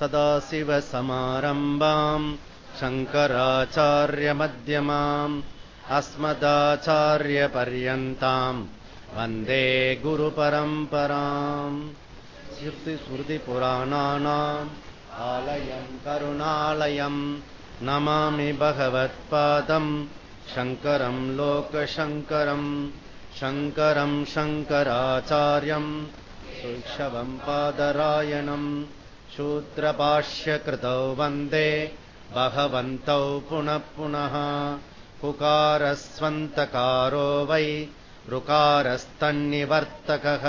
सदाशिवसमारम्भाम् शङ्कराचार्यमध्यमाम् अस्मदाचार्यपर्यन्ताम् वन्दे गुरुपरम्पराम् स्मृतिस्मृतिपुराणानाम् आलयम् करुणालयम् नमामि भगवत्पादम् शङ्करम् लोकशङ्करम् शङ्करम् शङ्कराचार्यम् सुक्षवम् पादरायणम् शूद्रभाष्यकृतौ वन्दे। भगवन्तौ पुनः पुनः। पुकारस्वन्तकारो वै। ऋकारस्तन्निवर्तकः।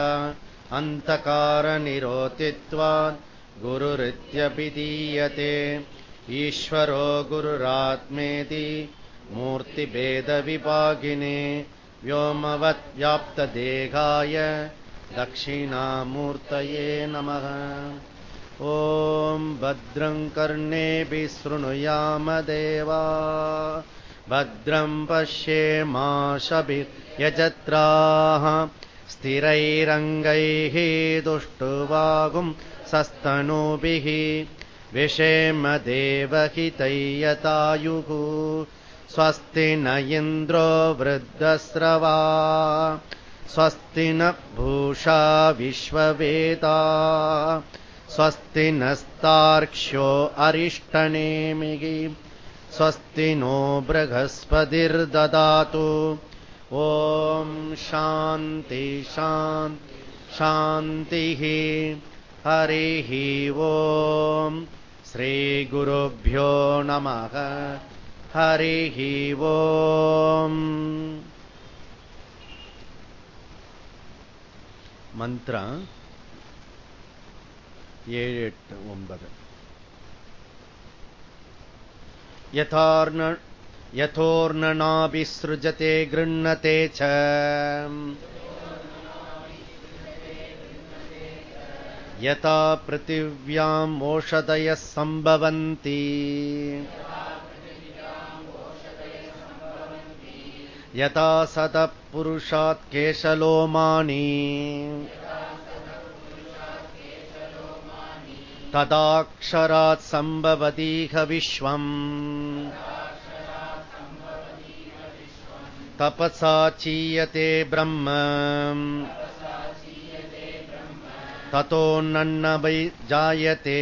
अन्तकारनिरोतित्वात् गुरुरित्यभिधीयते ईश्वरो गुरुरात्मेति मूर्तिभेदविभागिने व्योमवद्व्याप्तदेहाय दक्षिणामूर्तये नमः ॐ भद्रम् कर्णेऽपि शृणुयामदेवा भद्रम् पश्येमाशभियजत्राः स्थिरैरङ्गैः दुष्टुवागुम् सस्तनूभिः। विषेमदेवहितैयतायुः स्वस्ति न इन्द्रो वृद्धस्रवा। स्वस्ति न भूषा विश्ववेदा स्वस्ति नस्तार्क्ष्यो अरिष्टनेमिः स्वस्ति नो बृहस्पतिर्ददातु ॐ शान्ति शान्तिः हरिः ॐ श्रीगुरुभ्यो नमः हरिः ॐ मन्त्र ஏழு எட்டு ஒன்பது யதார்ண यथोर्ननाभिसृजते गृह्णते च यथा पृथिव्याम् ओषधयः सम्भवन्ति यथा सतः पुरुषात् केशलोमानि तदाक्षरात् सम्भवतीह विश्वम्। तपसा चीयते ब्रह्म। ततोऽन्नवै जायते।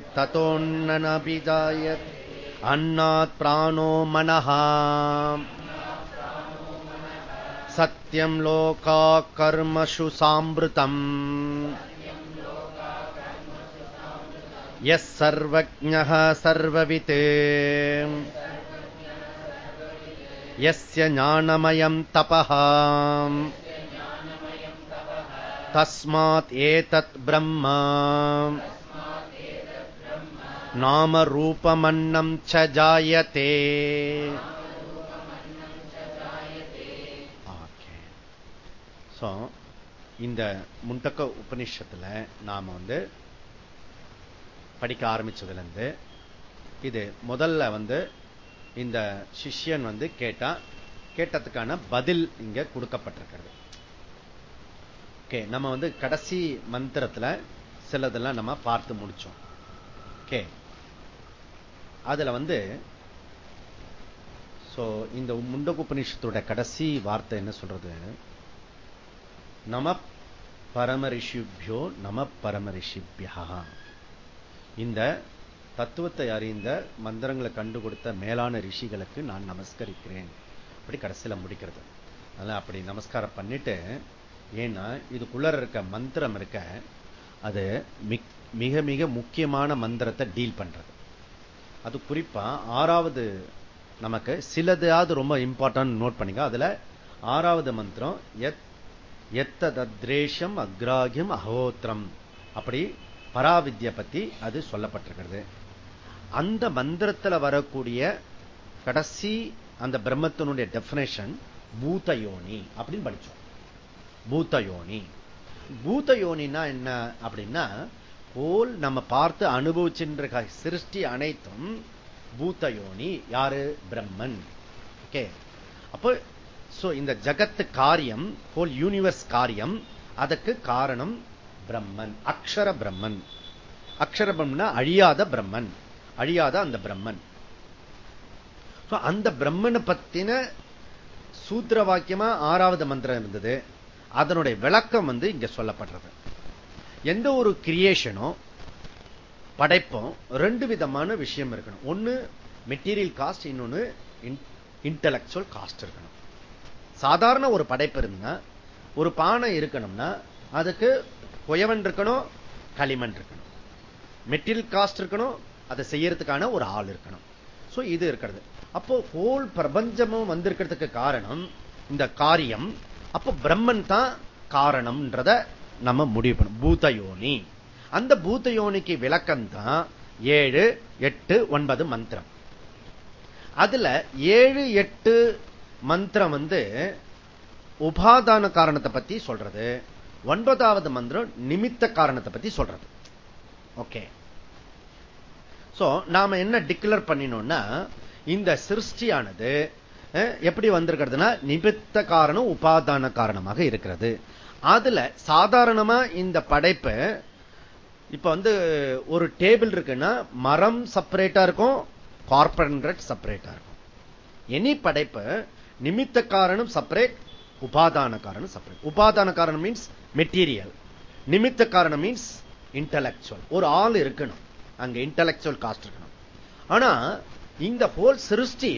ततोऽन्ननपि जायते। अन्नात् प्राणो मनः। सत्यम् लोका कर्मषु साम्बृतम् यः सर्वज्ञः सर्ववित् यस्य ज्ञानमयम् तपः तस्मात् एतत् ब्रह्म नामरूपमन्नम् च जायते ஸோ இந்த முண்டக்க உபனிஷத்துல நாம வந்து படிக்க ஆரம்பிச்சதுல இது முதல்ல வந்து இந்த சிஷ்யன் வந்து கேட்டா கேட்டதுக்கான பதில் இங்க கொடுக்கப்பட்டிருக்கிறது. ஓகே நம்ம வந்து கடைசி மந்திரத்துல சிலதெல்லாம் நம்ம பார்த்து முடிச்சோம். ஓகே அதுல வந்து இந்த முண்டகுபனிஷத்தோட கடைசி வார்த்தை என்ன சொல்றது? நம பரமரிஷிபியோ நம பரமரிஷிபியா இந்த தத்துவத்தை அறிந்த மந்திரங்களை கண்டு கொடுத்த மேலான ரிஷிகளுக்கு நான் நமஸ்கரிக்கிறேன். அப்படி கடைசியில் முடிக்கிறது. அதனால் அப்படி நமஸ்காரம் பண்ணிட்டு ஏன்னா இதுக்குள்ள இருக்க மந்திரம் இருக்க அது மிக மிக முக்கியமான மந்திரத்தை டீல் பண்றது. அது குறிப்பா ஆறாவது நமக்கு சிலதாவது ரொம்ப இம்பார்ட்டன்ட் நோட் பண்ணிக்க. அதுல ஆறாவது மந்திரம் எத் எத்ததத்ரேஷம் அக்ராகியம் அகோத்திரம் அப்படி பராவித்ய பத்தி அது சொல்லப்பட்டிருக்கிறது. அந்த மந்திரத்தில் வரக்கூடிய கடைசி அந்த பிரம்மத்தினுடைய டெபினேஷன் பூத்தயோனி அப்படின்னு படிச்சோம். பூத்தயோனி பூத்தயோனின்னா என்ன அப்படின்னா போல் நம்ம பார்த்து அனுபவிச்சுன்ற சிருஷ்டி அனைத்தும் பூத்தயோனி யாரு? பிரம்மன். ஓகே? அப்போ இந்த ஜகத்து காரியம் ஹோல் யூனிவர்ஸ் காரியம் அதற்கு காரணம் பிரம்மன். அக்ஷர பிரம்மன். அக்ஷர பிரம்மன்னா அழியாத பிரம்மன். அழியாத அந்த பிரம்மன். அந்த பிரம்மனை பத்தின சூத்திர வாக்கியமா ஆறாவது மந்திரம் இருந்தது. அதனுடைய விளக்கம் வந்து இங்க சொல்லப்படுறது. எந்த ஒரு கிரியேஷனும் படைப்பும் ரெண்டு விதமான விஷயம் இருக்கணும். ஒண்ணு மெட்டீரியல் காஸ்ட் இன்னொன்னு இன்டலக்சுவல் காஸ்ட் இருக்கணும். சாதாரண ஒரு படைப்பு இருந்தா ஒரு பானை இருக்கணும்னா அதுக்கு குயவன் இருக்கணும் களிமண் இருக்கணும். மெட்டீரியல் காஸ்ட் இருக்கணும் அதை செய்யறதுக்கான ஒரு ஆள் இருக்கணும். இது இருக்கிறது. அப்போ ஹோல் பிரபஞ்சமும் வந்திருக்கிறதுக்கு காரணம் இந்த காரியம் அப்ப பிரம்மன் தான் காரணம்ன்றத நம்ம முடிவு பண்ணும் பூதயோனி. அந்த பூதயோனிக்கு விளக்கம் தான் ஏழு எட்டு ஒன்பது மந்திரம். அதுல ஏழு எட்டு மந்திரம் வந்து உபாதான காரணத்தை பத்தி சொல்றது. ஒன்பதாவது மந்திரம் நிமித்த காரணத்தை பத்தி சொல்றது. ஓகே சோ நாம என்ன டிக்ளேர் பண்ணினோம்னா இந்த சிருஷ்டியானது எப்படி வந்திருக்கிறதுனா நிமித்த காரணம் உபாதான காரணமாக இருக்கிறது. அதுல சாதாரணமா இந்த படைப்பு இப்ப வந்து ஒரு டேபிள் இருக்குன்னா மரம் செப்பரேட்டா இருக்கும் கார்பரேட் செப்பரேட்டா இருக்கும். எனி படைப்பு நிமித்த காரணம் செப்பரேட் உபாதான காரணம் செப்பரேட் உபாதான காரணம் மீன்ஸ் மெட்டீரியல் நிமித்த காரணம் மீன்ஸ் இன்டலக்சுவல் ஒரு ஆள் இருக்கணும். அங்க இன்டலக்சுவல் காஸ்ட் இருக்கணும். ஆனா இந்த போல் சிருஷ்டி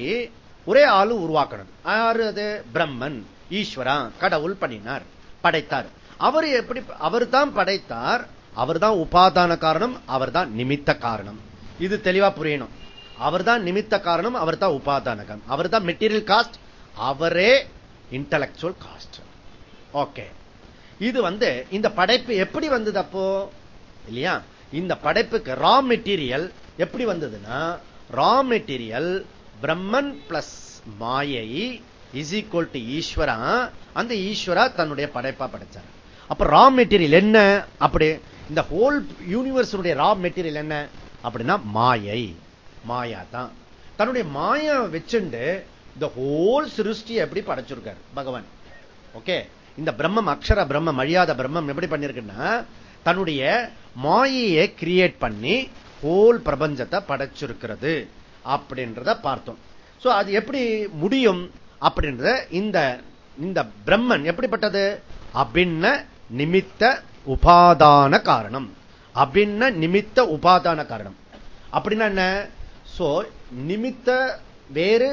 ஒரே ஆளு உருவாக்கணும். யாரு அது? பிரம்மன் ஈஸ்வரா கடவுள் பண்ணினார் படைத்தார். அவர் எப்படி அவர் தான் படைத்தார் அவர் தான் உபாதான காரணம் அவர் தான் நிமித்த காரணம். இது தெளிவா புரியணும். அவர் தான் நிமித்த காரணம் அவர் தான் உபாதான காரணம் அவர் தான் மெட்டீரியல் காஸ்ட் அவரே இன்டலக்சுவல் காஸ்ட் ஓகே இது வந்து இந்த படைப்பு எப்படி வந்தது அப்போ? இல்லையா? இந்த படைப்புக்கு ரா மெட்டீரியல் எப்படி வந்ததுன்னா ரா மெட்டீரியல் பிரம்மன் பிளஸ் மாயை இஸ் ஈக்வல் டு ஈஸ்வரா அந்த ஈஸ்வரா தன்னுடைய படைப்பா படைச்சார். அப்ப ரா மெட்டீரியல் என்ன? அப்படி இந்த ஹோல் யூனிவர்ஸுடைய ரா மெட்டீரியல் என்ன? அப்படின்னா மாயை மாயா தான். தன்னுடைய மாயா வச்சுண்டு இந்த ஹோல் சிருஷ்டியை எப்படி படைச்சிருக்காரு? பகவான். ஓகே இந்த பிரம்மம் அக்ஷர பிரம்மம் அழியாத பிரம்மம் எப்படி பண்ணிருக்குன்னா தன்னுடைய மாயையை கிரியேட் பண்ணி ஹோல் பிரபஞ்சத்தை படைச்சிருக்கிறது அப்படின்றத பார்த்தோம். சோ அது எப்படி முடியும் அப்படின்றத இந்த இந்த பிரம்மன் எப்படிப்பட்டது? அபின்ன நிமித்த உபாதான காரணம். அபின்ன நிமித்த உபாதான காரணம். அப்படின்னா என்ன? சோ நிமித்த வேறு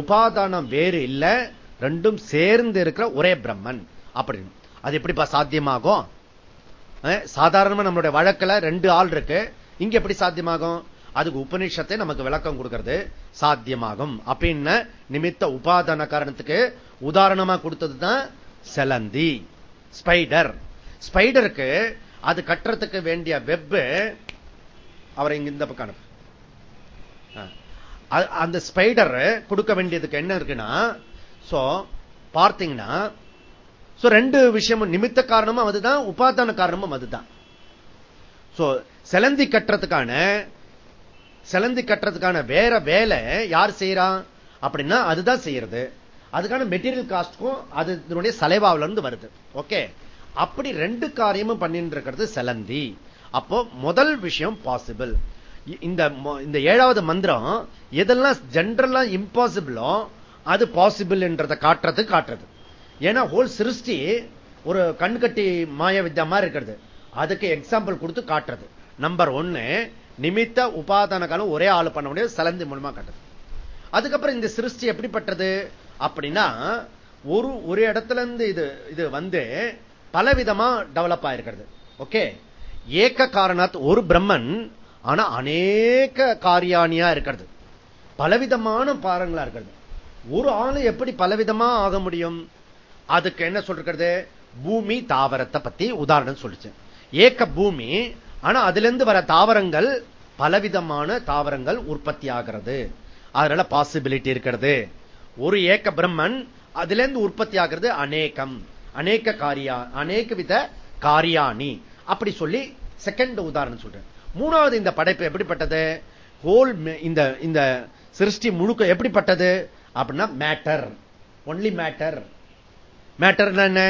உபாதானம் வேறு இல்லை. ரெண்டும் சேர்ந்து இருக்கிற ஒரே பிரம்மன். அப்படின்னு அது எப்படிப்பா சாத்தியமாகும்? சாதாரணமா நம்மளுடைய வழக்கில் ரெண்டு ஆள் இருக்கு. இங்க எப்படி சாத்தியமாகும்? அதுக்கு உபநிஷத்தை நமக்கு விளக்கம் கொடுக்கிறது. சாத்தியமாகும். அப்படின்னு நிமித்த உபாதான காரணத்துக்கு உதாரணமா கொடுத்தது தான் செலந்தி. ஸ்பைடர். ஸ்பைடருக்கு அது கட்டுறதுக்கு வேண்டிய வெப் அவரை இங்க இந்த பக்கம் அந்த ஸ்பைடர் கொடுக்க வேண்டியதுக்கு என்ன இருக்குன்னா சோ பார்த்தீங்கன்னா ரெண்டு விஷயமும் நிமித்த காரணமும் அதுதான் உபாதான காரணமும் அதுதான். செலந்தி கட்டுறதுக்கான செலந்தி கட்டுறதுக்கான வேற வேலை யார் செய்யறா அப்படின்னா அதுதான் செய்யறது. அதுக்கான மெட்டீரியல் காஸ்ட்க்கும் அது சலைவாவில இருந்து வருது. ஓகே அப்படி ரெண்டு காரியமும் பண்ணிட்டு இருக்கிறது செலந்தி. அப்போ முதல் விஷயம் பாசிபிள் இந்த இந்த ஏழாவது மந்திரம் எதெல்லாம் ஜென்ரலா இம்பாசிபிளோ அது பாசிபிள் என்றதை காட்டுறது காட்டுறது. ஏன்னா ஹோல் சிருஷ்டி ஒரு கண்கட்டி மாய வித்யா மாதிரி இருக்கிறது. அதுக்கு எக்ஸாம்பிள் கொடுத்து காட்டுறது. நம்பர் ஒன்னு நிமித்த உபாதான காலம் ஒரே ஆள் பண்ண முடியாது சலந்தி மூலமா காட்டுது அதுக்கப்புறம் இந்த சிருஷ்டி எப்படிப்பட்டது அப்படின்னா ஒரு ஒரு இடத்துல இருந்து இது இது வந்து பலவிதமா டெவலப் ஆயிருக்கிறது. ஓகே ஏக்க காரணாத் ஒரு பிரம்மன் ஆனா அநேக காரியானியா இருக்கிறது. பலவிதமான பாரங்களா இருக்கிறது. ஒரு ஆளு எப்படி பலவிதமா ஆக முடியும்? அதுக்கு என்ன சொல்றது? பூமி தாவரத்தை பத்தி உதாரணம் சொல்லிச்சு. ஏக்க பூமி ஆனா அதுல இருந்து வர தாவரங்கள் பலவிதமான தாவரங்கள் உற்பத்தி ஆகிறது. அதனால பாசிபிலிட்டி இருக்கிறது. ஒரு ஏக்க பிரம்மன் அதுல இருந்து உற்பத்தி ஆகிறது அநேகம். அநேக காரியா அநேக வித காரியாணி. அப்படி சொல்லி செகண்ட் உதாரணம் சொல்றேன். மூணாவது இந்த படைப்பு எப்படிப்பட்டது? ஹோல் இந்த இந்த சிருஷ்டி முழுக்க எப்படிப்பட்டது? அப்படின்னா மேட்டர் ஒன்லி மேட்டர் மேட்டர் என்ன?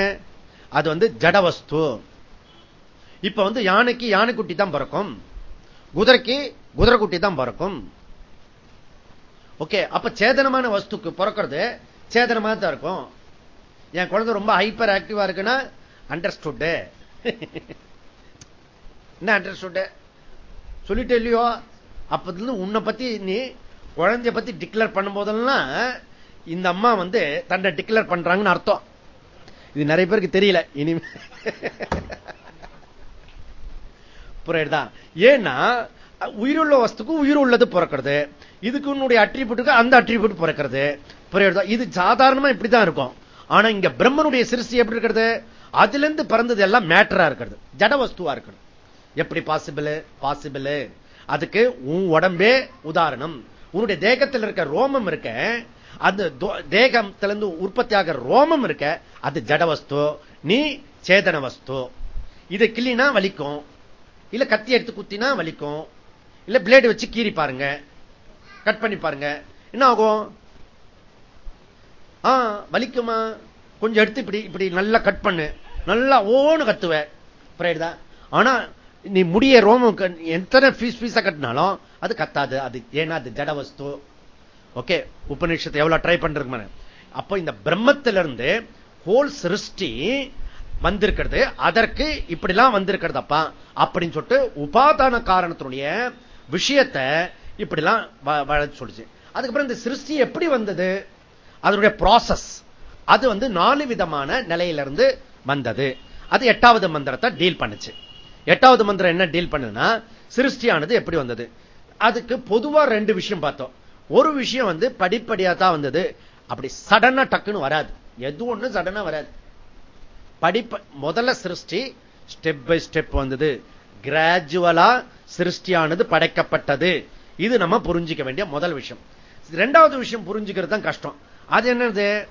அது வந்து ஜடவஸ்து இப்ப வந்து யானைக்கு யானைக்குட்டி தான் பிறக்கும். குதிரைக்கு குதிரை குட்டி தான் பிறக்கும். ஓகே அப்ப சேதனமான வஸ்துக்கு பிறக்கிறது சேதனமா தான் இருக்கும். என் குழந்தை ரொம்ப ஹைப்பர் ஆக்டிவா இருக்குன்னா அண்டர்ஸ்டுட்டு என்ன அண்டர்ஸ்டுட்டு சொல்லிட்டு இல்லையோ அப்பத்துல உன்னை பத்தி நீ குழந்தைய பத்தி டிக்ளேர் பண்ணும் போதெல்லாம் இந்த அம்மா வந்து தன்னை டிக்ளேர் பண்றாங்கன்னு அர்த்தம். இது நிறைய பேருக்கு தெரியல இனிமே. புரியுதா? ஏன்னா உயிருள்ள வஸ்துக்கு உயிர் உள்ளது பிறக்கிறது. இதுக்கு உன்னுடைய அட்ரிபியூட்டுக்கு அந்த அட்ரிபியூட் பிறக்கிறது. புரியுதா? இது சாதாரணமா இப்படிதான் இருக்கும். ஆனா இங்க பிரம்மனுடைய சிருஷ்டி எப்படி இருக்கிறது? அதுல இருந்து பிறந்தது எல்லாம் மேட்டரா இருக்கிறது. ஜட வஸ்துவா இருக்கிறது எப்படி பாசிபிள் பாசிபிள் அதுக்கு உன் உடம்பே உதாரணம். உன்னுடைய தேகத்தில் இருக்க ரோமம் இருக்க அந்த தேகத்திலிருந்து உற்பத்தி ஆகிற ரோமம் இருக்க அது ஜட வஸ்து நீ சேதன வஸ்து இது கிள்ளினா வலிக்கும் இல்ல கத்தி எடுத்து குத்தினா வலிக்கும் இல்ல பிளேடு வச்சு கீறி பாருங்க கட் பண்ணி பாருங்க என்ன ஆகும்? ஆ வலிக்குமா? கொஞ்சம் எடுத்து இப்படி இப்படி நல்லா கட் பண்ணு. நல்லா ஓன்னு கத்துவ. புரியுதா? ஆனா நீ முடிய ரோமம் எத்தனை பீஸ் பீஸா கட்டினாலும் அது கத்தாது அது ஏன்னா அது ஜட வஸ்து. ஓகே உபநிஷத்தை எவ்வளவு ட்ரை பண்றது அப்போ இந்த பிரம்மத்திலிருந்து ஹோல் சிருஷ்டி வந்திருக்கிறது. அதற்கு இப்படிலாம் வந்திருக்கிறது அப்பா அப்படின்னு சொல்லிட்டு உபாதான காரணத்தினுடைய விஷயத்தை இப்படிலாம் சொல்லுச்சு. அதுக்கப்புறம் இந்த சிருஷ்டி எப்படி வந்தது? அதனுடைய ப்ராசஸ் அது வந்து நாலு விதமான நிலையிலிருந்து வந்தது. அது எட்டாவது மந்திரத்தை டீல் பண்ணுச்சு. எட்டாவது மந்திரம் என்ன டீல் பண்ணுன்னா சிருஷ்டியானது எப்படி வந்தது? அதுக்கு பொதுவா ரெண்டு விஷயம் பார்த்தோம். ஒரு விஷயம் வந்து படிப்படியா தான் வந்தது. அப்படி சடனா டக்குன்னு வராது. எது ஒண்ணு சடனா வராது. படிப்ப முதல்ல சிருஷ்டி ஸ்டெப் பை ஸ்டெப் வந்தது. கிராஜுவலா சிருஷ்டியானது படைக்கப்பட்டது. இது நம்ம புரிஞ்சிக்க வேண்டிய முதல் விஷயம். ரெண்டாவது விஷயம் புரிஞ்சுக்கிறது தான் கஷ்டம். அது என்னது?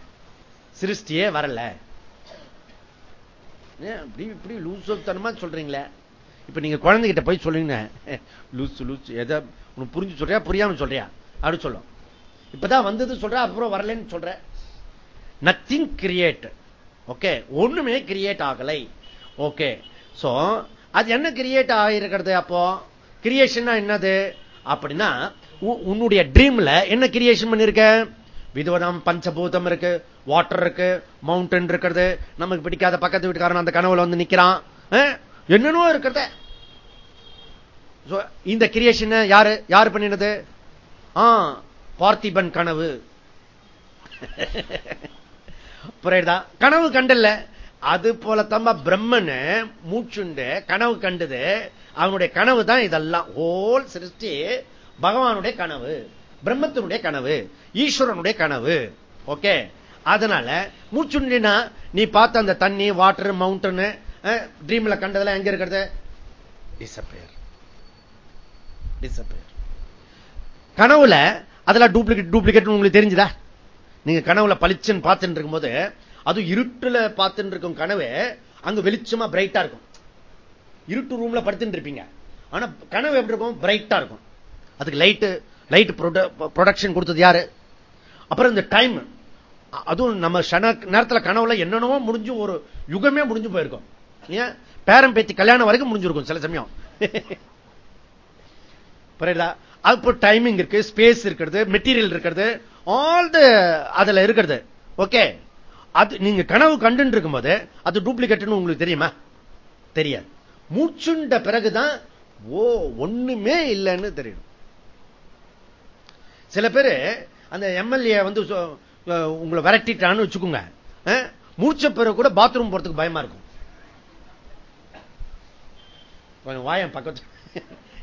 சிருஷ்டியே வரல. இப்படி லூசுத்தனமா சொல்றீங்களே? இப்ப நீங்க குழந்தைகிட்ட போய் சொல்லுங்க. லூசு லூசு எதை உனக்கு புரிஞ்சு சொல்றியா புரியாம சொல்றியா? அப்படின்னு சொல்லும். இப்பதான் வந்தது சொல்ற அப்புறம் வரலன்னு சொல்ற. நத்திங் கிரியேட் ஓகே ஒண்ணுமே கிரியேட் ஆகலை. ஓகே சோ அது என்ன கிரியேட் ஆகிருக்கிறது அப்போ? கிரியேஷன் என்னது? அப்படின்னா உன்னுடைய ட்ரீம்ல என்ன கிரியேஷன் பண்ணிருக்க? விதவதம் பஞ்சபூதம் இருக்கு வாட்டர் இருக்கு மவுண்டன் இருக்கிறது. நமக்கு பிடிக்காத பக்கத்து வீட்டுக்காரன் அந்த கனவுல வந்து நிக்கிறான். என்னென்னோ இருக்கிறத. இந்த கிரியேஷன் யாரு யாரு பண்ணினது? பார்த்திபன் கனவு. புரியுதா? கனவு கண்டல்ல. அது போல தம்ப பிரம்மன் மூச்சுண்டு கனவு கண்டது. அவனுடைய கனவு தான் இதெல்லாம். ஹோல் சிருஷ்டி பகவானுடைய கனவு. பிரம்மத்தினுடைய கனவு. ஈஸ்வரனுடைய கனவு. ஓகே? அதனால மூச்சுண்டினா நீ பார்த்த அந்த தண்ணி வாட்டர் மவுண்டன் ட்ரீம்ல கண்டதெல்லாம் எங்க இருக்கிறது? டிசப்பேர் டிசப்பேர் கனவுல அதெல்லாம் டூப்ளிகேட் டூப்ளிகேட் உங்களுக்கு தெரிஞ்சுதா? நீங்க கனவுல பளிச்சுன்னு பார்த்துட்டு இருக்கும்போது அது இருட்டுல பார்த்துட்டு இருக்கும் கனவு அங்க வெளிச்சமா பிரைட்டா இருக்கும். இருட்டு ரூம்ல படுத்துட்டு இருப்பீங்க. ஆனா கனவு எப்படி இருக்கும்? பிரைட்டா இருக்கும். அதுக்கு லைட்டு லைட் ப்ரொடக்ஷன் கொடுத்தது யாரு? அப்புறம் இந்த டைம் அதுவும் நம்ம நேரத்தில் கனவுல என்னென்னவோ முடிஞ்சு ஒரு யுகமே முடிஞ்சு போயிருக்கும். ஏன்? பேரம் பேத்தி கல்யாணம் வரைக்கும் முடிஞ்சிருக்கும் சில சமயம். புரியுதா? அப்போ டைமிங் இருக்கு ஸ்பேஸ் இருக்கிறது மெட்டீரியல் இருக்கிறது ஆல் த அதுல இருக்கிறது. ஓகே அது நீங்க கனவு கண்டு இருக்கும்போது அது டூப்ளிகேட்னு உங்களுக்கு தெரியுமா? தெரியாது. மூச்சுண்ட பிறகுதான் ஓ ஒண்ணுமே இல்லைன்னு தெரியும் சில பேரு அந்த எம்எல்ஏ வந்து உங்களை விரட்டிட்டான்னு வச்சுக்கோங்க. மூச்ச பிறகு கூட பாத்ரூம் போறதுக்கு பயமா இருக்கும். கொஞ்சம் வாயம் பக்கத்து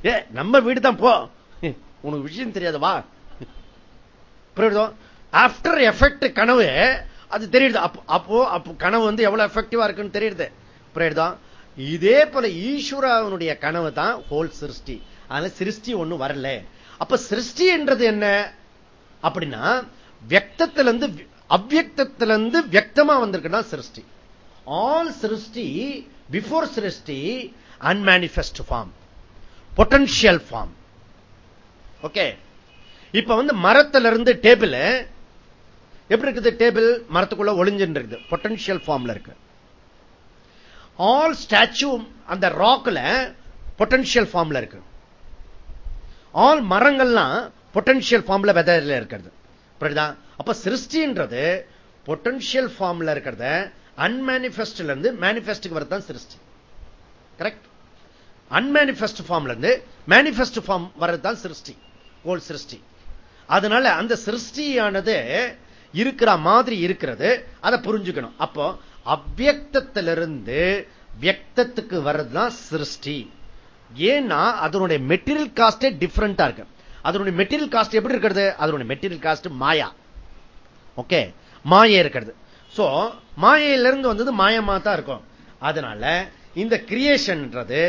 ஏ நம்ம வீடு தான் போ. உனக்கு விஷயம் தெரியாது வா. ஆப்டர் எஃபெக்ட் கனவு அது தெரியுது. அப்போ அப்போ கனவு வந்து எவ்வளவு எஃபெக்டிவா இருக்குன்னு தெரியுது. புரியுதா? இதே போல ஈஸ்வரனுடைய கனவு தான் ஹோல் சிருஷ்டி. அதனால சிருஷ்டி ஒண்ணு வரல. அப்ப சிருஷ்டி என்றது என்ன? அப்படின்னா வியக்தத்திலிருந்து அவ்வக்தத்திலிருந்து வியக்தமா வந்திருக்குன்னா சிருஷ்டி. ஆல் சிருஷ்டி பிஃபோர் சிருஷ்டி unmanifest form potential form okay இப்ப வந்து மரத்துல இருந்து டேபிள் எப்படி இருக்குது டேபிள் மரத்துக்குள்ள ஒளிஞ்சுட்டு இருக்குது பொட்டன்ஷியல் ஃபார்ம்ல இருக்கு. ஆல் ஸ்டாச்சு அந்த ராக்ல பொட்டன்ஷியல் ஃபார்ம்ல இருக்கு. ஆல் மரங்கள்லாம் பொட்டன்ஷியல் ஃபார்ம்ல விதையில இருக்கிறது. அப்ப சிருஷ்டின்றது பொட்டன்ஷியல் ஃபார்ம்ல இருக்கிறத அன்மேனிபெஸ்ட்ல இருந்து மேனிபெஸ்டுக்கு வரதான் சிருஷ்டி. கரெக்ட் அன்மேனிபெஸ்ட் ஃபார்ம்ல இருந்து மேனிபெஸ்ட் ஃபார்ம் வர்றதுதான் சிருஷ்டி கோல் சிருஷ்டி. அதனால அந்த சிருஷ்டியானது இருக்கிற மாதிரி இருக்கிறது அதை புரிஞ்சுக்கணும். அப்போ அவ்வக்தத்திலிருந்து வியக்தத்துக்கு வர்றதுதான் சிருஷ்டி. ஏன்னா அதனுடைய மெட்டீரியல் காஸ்டே டிஃபரெண்டா இருக்கு. அதனுடைய மெட்டீரியல் காஸ்ட் எப்படி இருக்கிறது? அதனுடைய மெட்டீரியல் காஸ்ட் மாயா. ஓகே மாயை இருக்கிறது. சோ மாயையிலிருந்து வந்தது மாயமா தான் இருக்கும். அதனால இந்த கிரியேஷன்ன்றது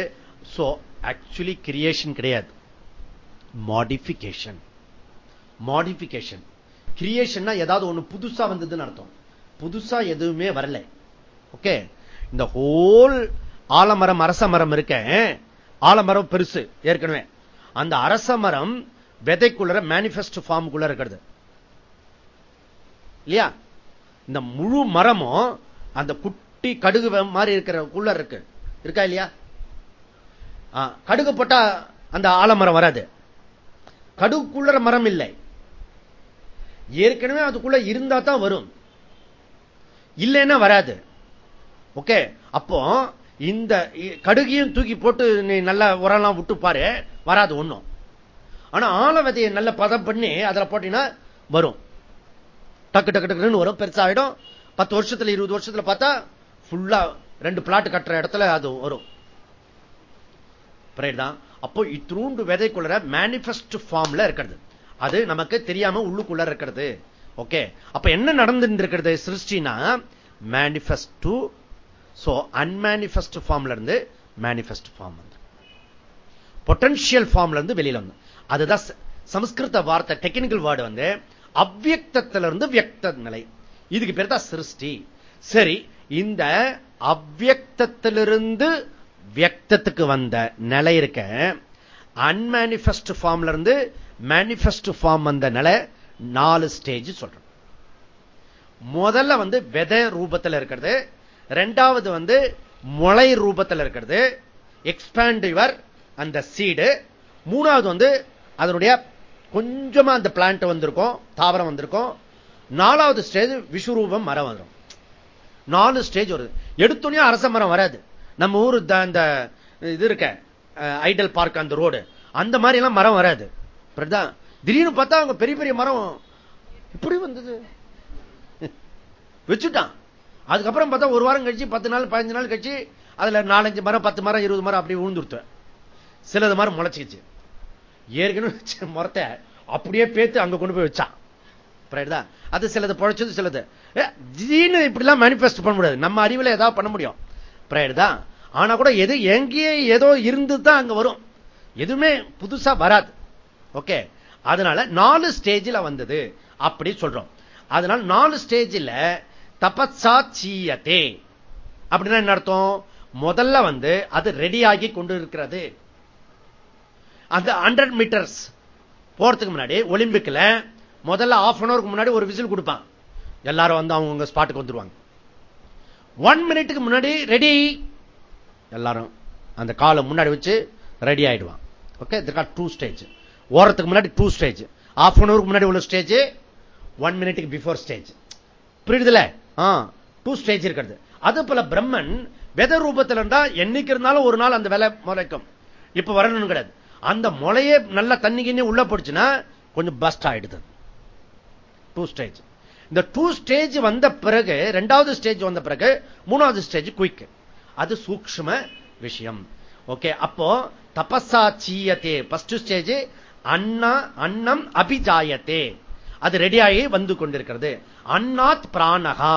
சோ ஆக்சுவலி கிரியேஷன் கிடையாது. மாடிபிகேஷன் மாடிபிகேஷன் கிரியேஷன் ஏதாவது ஒண்ணு புதுசா வந்ததுன்னு அர்த்தம். புதுசா எதுவுமே வரல. ஓகே இந்த ஹோல் ஆலமரம் அரச மரம் இருக்க. ஆலமரம் பெருசு ஏற்கனவே. அந்த அரச மரம் விதைக்குள்ள மேனிபெஸ்ட் ஃபார்முக்குள்ள இருக்கிறது. இல்லையா? இந்த முழு மரமும் அந்த குட்டி கடுகு மாதிரி இருக்கிற குள்ள இருக்கு. இருக்கா இல்லையா? கடுகு போட்டா அந்த ஆலமரம் வராது. கடுகுக்குள்ள மரம் இல்லை. ஏற்கனவே அதுக்குள்ள இருந்தா தான் வரும். இல்லைன்னா வராது. ஓகே? அப்போ இந்த கடுகையும் தூக்கி போட்டு நீ நல்லா உரம்லாம் விட்டு பாரு வராது ஒண்ணும். ஆனா ஆழ விதையை நல்ல பதம் பண்ணி அதுல போட்டீங்கன்னா வரும். டக்கு டக்கு டக்குன்னு வரும். பெருசாயிடும். பத்து வருஷத்துல இருபது வருஷத்துல பார்த்தா ஃபுல்லா ரெண்டு பிளாட் கட்டுற இடத்துல அது வரும். தான். அப்போ இத்திரூண்டு விதைக்குள்ள மேனிபெஸ்ட் ஃபார்ம்ல இருக்கிறது. அது நமக்கு தெரியாம உள்ளுக்குள்ள இருக்கிறது. ஓகே அப்ப என்ன நடந்து சிருஷ்டினா மேனிபெஸ்ட் டு சோ அன்மேனிபெஸ்ட் ஃபார்ம்ல இருந்து மேனிபெஸ்ட் ஃபார்ம் வந்து. பொட்டன்சியல் ஃபார்ம்ல இருந்து வெளியில வந்து. அதுதான் சமஸ்கிருத வார்த்தை டெக்னிக்கல் வேர்டு வந்து அவ்வக்தத்திலிருந்து வியக்த நிலை. இதுக்கு பேர் தான் சிருஷ்டி. சரி இந்த அவ்வக்தத்திலிருந்து வியக்தத்துக்கு வந்த நிலை இருக்க அன்மேனிஃபெஸ்ட் ஃபார்ம்ல இருந்து மேனிஃபெஸ்ட் ஃபார்ம் வந்த நிலை நாலு ஸ்டேஜ் சொல்றோம். முதல்ல வந்து விதை ரூபத்தில் இருக்கிறது ரெண்டாவது வந்து முளை ரூபத்தில் இருக்கிறது எக்ஸ்பேண்ட் யுவர் அந்த சீடு மூணாவது வந்து அதனுடைய கொஞ்சமா அந்த பிளான்ட் வந்திருக்கும் தாவரம் வந்திருக்கும் நாலாவது ஸ்டேஜ் விஸ்வரூபம் மரம் வந்துடும் நாலு ஸ்டேஜ் வருது. எடுத்தோடனே அரச மரம் வராது. நம்ம ஊர் இந்த இது இருக்க ஐடல் பார்க் அந்த ரோடு. அந்த மாதிரி எல்லாம் மரம் வராது. திடீர்னு பார்த்தா அவங்க பெரிய பெரிய மரம் இப்படி வந்தது. வச்சுட்டான். அதுக்கப்புறம் பார்த்தா ஒரு வாரம் கழிச்சு பத்து நாள் பதினஞ்சு நாள் கழிச்சு அதுல நாலஞ்சு மரம் பத்து மரம் இருபது மரம் அப்படி விழுந்துருத்தேன் சிலது மரம் முளைச்சிக்கிச்சு. ஏற்கனவே மரத்தை அப்படியே பேத்து அங்க கொண்டு போய் வச்சான். அது சிலது பழைச்சது சிலது. திடீர்னு இப்படிலாம் மேனிபெஸ்ட் பண்ண முடியாது. நம்ம அறிவுல ஏதாவது பண்ண முடியும். தான். ஆனா கூட எது எங்கேயே ஏதோ இருந்து தான் அங்க வரும். எதுவுமே புதுசா வராது. ஓகே அதனால நாலு ஸ்டேஜில் வந்தது அப்படி சொல்றோம். அதனால நாலு ஸ்டேஜில் தபஸா சீயத்தே அப்படின்னா என்ன அர்த்தம்? முதல்ல வந்து அது ரெடி ஆகி கொண்டு இருக்கிறது. அந்த ஹண்ட்ரட் மீட்டர்ஸ் போறதுக்கு முன்னாடி ஒலிம்பிக்ல முதல்ல ஆஃப் அன் அவருக்கு முன்னாடி ஒரு விசில் கொடுப்பான். எல்லாரும் வந்து அவங்க ஸ்பாட்டுக்கு வந்துருவாங்க. ஒன் மினிட்டுக்கு முன்னாடி ரெடி எல்லாரும் அந்த காலை முன்னாடி வச்சு ரெடி ஆயிடுவான். ஓகே டூ ஸ்டேஜ் ஓரத்துக்கு முன்னாடி டூ ஸ்டேஜ் ஆஃப் அன் அவருக்கு முன்னாடி உள்ள ஸ்டேஜ் ஒன் மினிட்டுக்கு பிஃபோர் ஸ்டேஜ் புரியுதுல? டூ ஸ்டேஜ் இருக்கிறது. அது போல பிரம்மன் வெத ரூபத்தில் இருந்தா என்னைக்கு இருந்தாலும் ஒரு நாள் அந்த விலை முளைக்கும். இப்ப வரணும்னு கிடையாது. அந்த முளையே நல்ல கிண்ணி உள்ள போடுச்சுன்னா கொஞ்சம் பஸ்ட் ஆயிடுது. டூ ஸ்டேஜ் இந்த டூ ஸ்டேஜ் வந்த பிறகு ரெண்டாவது ஸ்டேஜ் வந்த பிறகு மூணாவது ஸ்டேஜ் குயிக் அது சூக்ம விஷயம். ஓகே அப்போ தபஸா சீயத்தே பஸ்ட் ஸ்டேஜ் அண்ணா அன்னம் அபிஜாயத்தே அது ரெடியாகி வந்து கொண்டிருக்கிறது. அண்ணாத் பிராணகா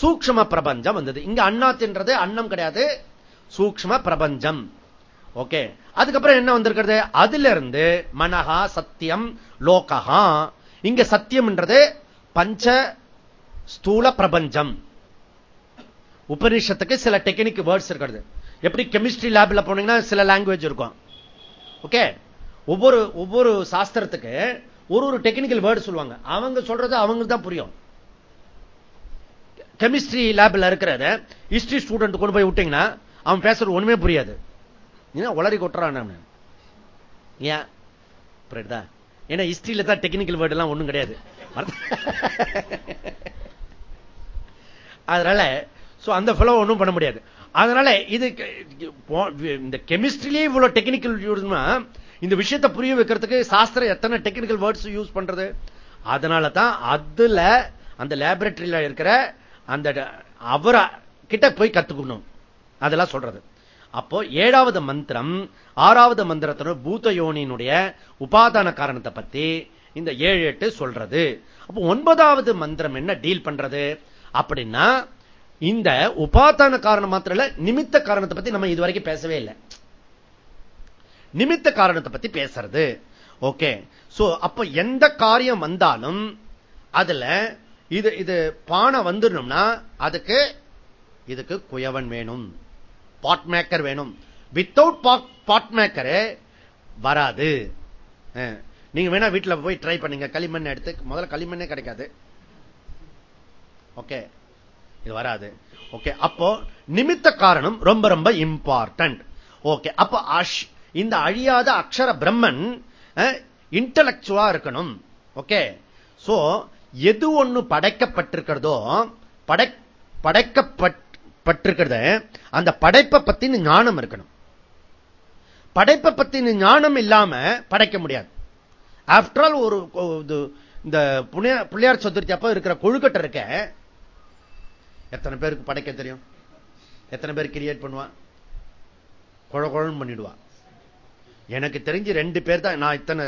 சூக்ம பிரபஞ்சம் வந்தது. இங்க அண்ணாத்ன்றது அன்னம் கிடையாது. சூக்ம பிரபஞ்சம். ஓகே அதுக்கப்புறம் என்ன வந்திருக்கிறது? அதுல இருந்து மனகா சத்தியம் லோகா இங்க சத்தியம்ன்றது பஞ்ச ஸ்தூல பிரபஞ்சம். உபநிஷத்துக்கு சில டெக்னிக் வேர்ட்ஸ் இருக்கிறது. எப்படி கெமிஸ்ட்ரி லேப்ல போனீங்கன்னா சில லாங்குவேஜ் இருக்கும். ஓகே ஒவ்வொரு ஒவ்வொரு சாஸ்திரத்துக்கு ஒரு ஒரு டெக்னிக்கல் வேர்டு சொல்லுவாங்க. அவங்க சொல்றது அவங்களுக்கு தான் புரியும். கெமிஸ்ட்ரி லேப்ல இருக்கிறத ஹிஸ்டரி ஸ்டூடெண்ட் கொண்டு போய் விட்டீங்கன்னா அவன் பேசுறது ஒண்ணுமே புரியாது. ஏன்னா உளறி கொட்டுறான் ஏன்? புரியுதா? ஏன்னா ஹிஸ்டரியில தான் டெக்னிக்கல் வேர்டு எல்லாம் ஒண்ணும் கிடையாது. அதனால அந்த ஃபிளோ ஒன்றும் பண்ண முடியாது. அதனால இது இந்த கெமிஸ்ட்ரிலேயே இவ்வளவு டெக்னிக்கல் இந்த விஷயத்தை புரிய வைக்கிறதுக்கு சாஸ்திரம் எத்தனை டெக்னிக்கல் வேர்ட்ஸ் யூஸ் பண்றது? அதனால தான் அதுல அந்த லேபரேட்டரியில இருக்கிற அந்த அவரை கிட்ட போய் கத்துக்கணும். அதெல்லாம் சொல்றது. அப்போ ஏழாவது மந்திரம் ஆறாவது மந்திரத்தோட பூத்தயோனியினுடைய உபாதான காரணத்தை பத்தி இந்த ஏழு எட்டு சொல்றது. அப்போ ஒன்பதாவது மந்திரம் என்ன டீல் பண்றது? அப்படின்னா இந்த உபாதான காரணம் மாத்திரம் நிமித்த காரணத்தை பத்தி நம்ம இதுவரைக்கும் பேசவே இல்லை. நிமித்த காரணத்தை பத்தி பேசுறது. ஓகே. சோ அப்ப எந்த காரியம் வந்தாலும் அதுல இது இது பானை வந்துடணும்னா அதுக்கு இதுக்கு குயவன் வேணும். பாட் மேக்கர் வேணும். வித்தவுட் பாட் மேக்கரு வராது. நீங்க வேணா வீட்டுல போய் ட்ரை பண்ணுங்க. களிமண் எடுத்து முதல்ல களிமண்ணே கிடைக்காது. ஓகே இது வராது. ஓகே அப்போ நிமித்த காரணம் ரொம்ப ரொம்ப இம்பார்ட்டன்ட் ஓகே அப்போ இந்த அழியாத அக்ஷர பிரம்மன் இன்டலக்சுவலா இருக்கணும். ஓகே சோ எது ஒண்ணு படைக்கப்பட்டிருக்கிறதோ படை பட்டிருக்கிறத அந்த படைப்பை பத்தின ஞானம் இருக்கணும். படைப்பை பத்தின ஞானம் இல்லாம படைக்க முடியாது. ஆப்டர் ஆல் ஒரு இந்த பிள்ளையார் சதுர்த்தி அப்ப இருக்கிற கொழுக்கட்டை இருக்க. எத்தனை பேருக்கு படைக்க தெரியும்? எத்தனை பேர் கிரியேட் பண்ணுவான் குழ குழன்னு பண்ணிடுவான் எனக்கு தெரிஞ்சு ரெண்டு பேர் தான் நான் இத்தனை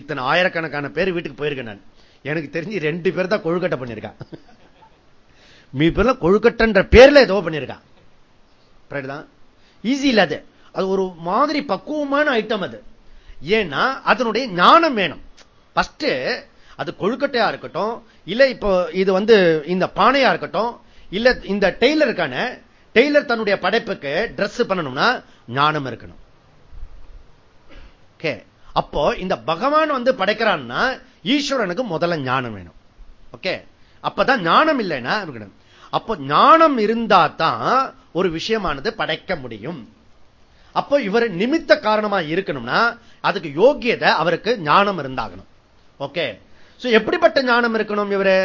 இத்தனை ஆயிரக்கணக்கான பேர் வீட்டுக்கு போயிருக்கேன் நான். எனக்கு தெரிஞ்சு ரெண்டு பேர் தான் கொழுக்கட்டை பண்ணிருக்கான் மீ பேர்ல கொழுக்கட்டன்ற பேர்ல ஏதோ பண்ணியிருக்கான் ஈஸி இல்ல அது. அது ஒரு மாதிரி பக்குவமான ஐட்டம் அது. ஏன்னா அதனுடைய ஞானம் வேணும். பஸ்ட் அது கொழுக்கட்டையா இருக்கட்டும் இல்ல இப்போ இது வந்து இந்த பானையா இருக்கட்டும் இல்ல இந்த டெய்லருக்கான டெய்லர் தன்னுடைய படைப்புக்கு டிரெஸ் பண்ணணும்னா ஞானம் இருக்கணும். அப்போ இந்த பகவான் வந்து படைக்கிறான்னா ஈஸ்வரனுக்கு முதல்ல ஞானம் வேணும். ஓகே அப்பதான் ஞானம் இல்லைன்னா இருக்கணும் அப்போ ஞானம் இருந்தா தான் ஒரு விஷயமானது படைக்க முடியும். அப்போ இவர் நிமித்த காரணமா இருக்கணும்னா அதுக்கு யோகியதை அவருக்கு ஞானம் இருந்தாகணும். ஓகே? எப்படிப்பட்ட ஞானம் இருக்கணும் இவரு?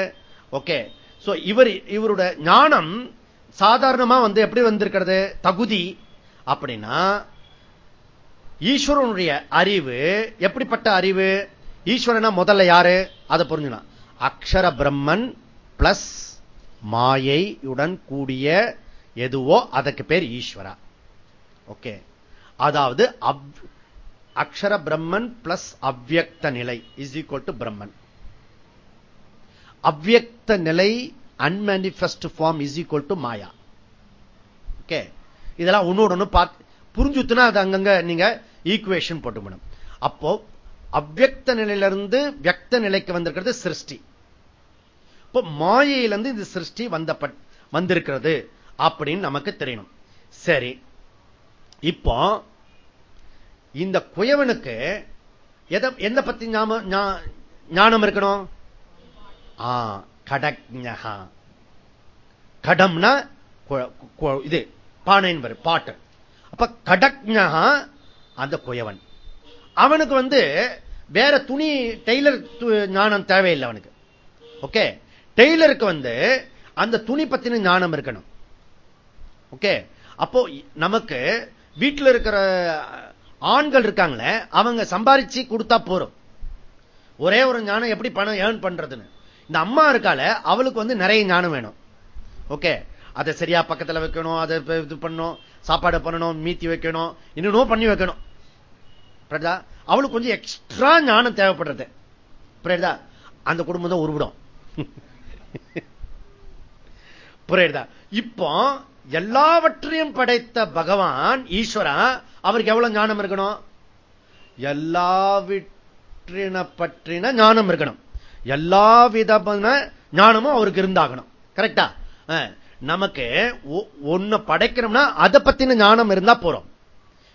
ஓகே? சோ இவர் இவருடைய ஞானம் சாதாரணமா வந்து எப்படி வந்திருக்கிறது? தகுதி. அப்படின்னா ஈஸ்வரனுடைய அறிவு எப்படிப்பட்ட அறிவு? ஈஸ்வரனா முதல்ல யாரு? அதை புரிஞ்சுனா அக்ஷர பிரம்மன் பிளஸ் மாயையுடன் கூடிய எதுவோ அதற்கு பேர் ஈஸ்வரா. ஓகே அதாவது அக்ஷர பிரம்மன் பிளஸ் அவ்வக்த நிலை இஸ் ஈக்வல் டு பிரம்மன். அவ்வக்த நிலை unmanifest form is equal to Maya. Okay இதெல்லாம் ஒன்னோட ஒன்று பார்த்து புரிஞ்சுத்துனா அது அங்கங்க நீங்க ஈக்குவேஷன் போட்டு மேடம் அப்போ அவ்வக்த நிலையிலிருந்து வியக்த நிலைக்கு வந்திருக்கிறது சிருஷ்டி. இப்போ மாயையிலிருந்து இந்த சிருஷ்டி வந்த வந்திருக்கிறது அப்படின்னு நமக்கு தெரியணும். சரி. இப்போ இந்த குயவனுக்கு எதை எந்த பத்தி ஞானம் இருக்கணும்? கடக்ஞகா. கடம்னா இது பானைன் பாட்டு. அப்ப கடக்ஞகா அந்த குயவன். அவனுக்கு வந்து வேற துணி டெய்லர் ஞானம் தேவையில்லை அவனுக்கு. ஓகே? டெய்லருக்கு வந்து அந்த துணி பத்தின ஞானம் இருக்கணும். ஓகே? அப்போ நமக்கு வீட்டில் இருக்கிற ஆண்கள் இருக்காங்களே அவங்க சம்பாரிச்சு கொடுத்தா போறோம் ஒரே ஒரு ஞானம் எப்படி பணம் ஏர்ன் பண்றதுன்னு? இந்த அம்மா இருக்கால அவளுக்கு வந்து நிறைய ஞானம் வேணும். ஓகே? அதை சரியா பக்கத்தில் வைக்கணும் அதை இது பண்ணணும் சாப்பாடு பண்ணணும் மீத்தி வைக்கணும் இன்னும் பண்ணி வைக்கணும். பிரதா அவளுக்கு கொஞ்சம் எக்ஸ்ட்ரா ஞானம் தேவைப்படுறது. புரியுதா? அந்த குடும்பம் தான் உருவிடும். புரியுதா? இப்போ எல்லாவற்றையும் படைத்த பகவான் ஈஸ்வரா அவருக்கு எவ்வளவு ஞானம் இருக்கணும்? எல்லாவற்றின பற்றின ஞானம் இருக்கணும். எல்லா விதமான ஞானமும் அவருக்கு இருந்தாகணும். கரெக்டா நமக்கு ஒன்னு படைக்கணும்னா அதை பத்தின ஞானம் இருந்தா போறோம்.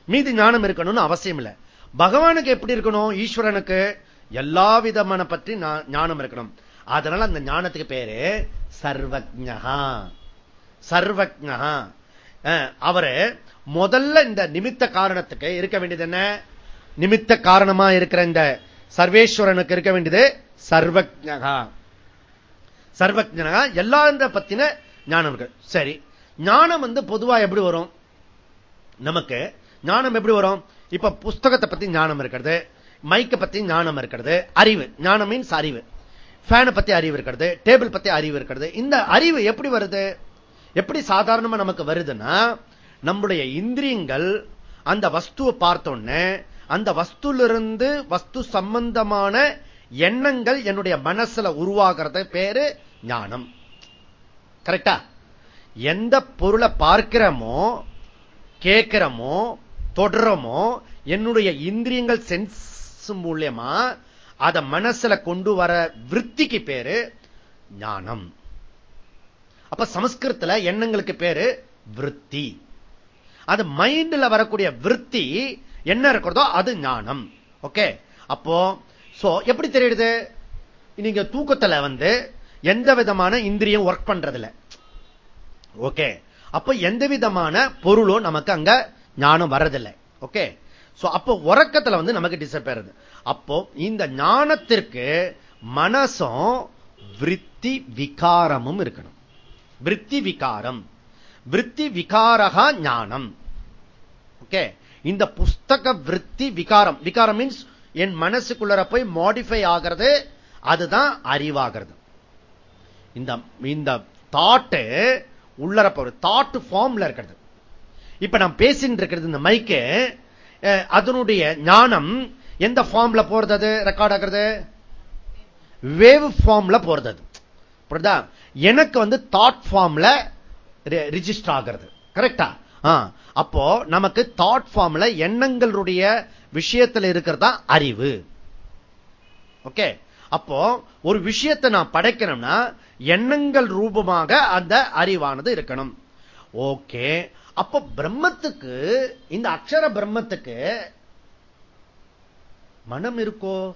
மீதி ஞானம் இருக்கணும்னு அவசியம் இல்லை. பகவானுக்கு எப்படி இருக்கணும்? ஈஸ்வரனுக்கு எல்லா விதமான பற்றி ஞானம் இருக்கணும். அதனால அந்த ஞானத்துக்கு பேரு சர்வஜகா சர்வஜகா அவரு முதல்ல இந்த நிமித்த காரணத்துக்கு இருக்க வேண்டியது என்ன? நிமித்த காரணமா இருக்கிற இந்த சர்வேஸ்வரனுக்கு இருக்க வேண்டியது சர்வஜகா சர்வஜனகா எல்லா பத்தின ஞானம் இருக்கு சரி ஞானம் வந்து பொதுவா எப்படி வரும்? நமக்கு ஞானம் எப்படி வரும்? இப்ப புஸ்தகத்தை பத்தி ஞானம் இருக்கிறது மைக்க பத்தி ஞானம் இருக்கிறது அறிவு. ஞானம் மீன்ஸ் அறிவு. ஃபேனை பத்தி அறிவு இருக்கிறது டேபிள் பத்தி அறிவு இருக்கிறது. இந்த அறிவு எப்படி வருது? எப்படி சாதாரணமா நமக்கு வருதுன்னா நம்முடைய இந்திரியங்கள் அந்த வஸ்துவை பார்த்தோன்னே அந்த வஸ்துலிருந்து வஸ்து சம்பந்தமான எண்ணங்கள் என்னுடைய மனசுல உருவாகிறது பேரு ஞானம். கரெக்டா எந்த பொருளை பார்க்கிறோமோ கேட்கிறோமோ தொடரமோ என்னுடைய இந்திரியங்கள் சென்ஸ் மூலியமா அதை மனசுல கொண்டு வர விற்பிக்கு பேரு ஞானம். அப்ப சமஸ்கிருத்துல எண்ணங்களுக்கு பேரு விற்பி அது மைண்ட்ல வரக்கூடிய விற்பி என்ன இருக்கிறதோ அது ஞானம். ஓகே அப்போ சோ எப்படி தெரியுது? நீங்க தூக்கத்துல வந்து எந்த விதமான இந்திரியம் ஒர்க் பண்றதில்ல. ஓகே அப்ப எந்த விதமான பொருளும் நமக்கு அங்க ஞானம் வர்றதில்லை. ஓகே சோ அப்போ உறக்கத்துல வந்து நமக்கு டிசப்பேறது அப்போ இந்த ஞானத்திற்கு மனசும் விற்பி விகாரமும் இருக்கணும். விற்பி விகாரம். விற்பி விகாரகா ஞானம். ஓகே? இந்த புஸ்தக விற்பி விகாரம். விகாரம் மீன்ஸ் என் மனசுக்குள்ளர போய் மாடிஃபை ஆகிறது அதுதான் அறிவாகிறது. இந்த இந்த தாட்டு உள்ளர தாட்டு ஃபார்ம்ல இருக்கிறது. இப்ப நான் பேசிட்டு இருக்கிறது இந்த மைக்கு அதனுடைய ஞானம் எந்த ஃபார்ம்ல போறது அது ரெக்கார்ட் ஆகிறது வேவ் ஃபார்ம்ல போறது புரியுதா? எனக்கு வந்து தாட் ஃபார்ம்ல ரிஜிஸ்டர் ஆகிறது. கரெக்டா அப்போ நமக்கு தாட் ஃபார்ம்ல எண்ணங்களுடைய விஷயத்தில் இருக்கிறதா? அறிவு. ஓகே அப்போ ஒரு விஷயத்தை நான் படைக்கணும்னா எண்ணங்கள் ரூபமாக அந்த அறிவானது இருக்கணும். ஓகே அப்ப பிரம்மத்துக்கு இந்த அக்ஷர பிரம்மத்துக்கு மனம் இருக்கோ?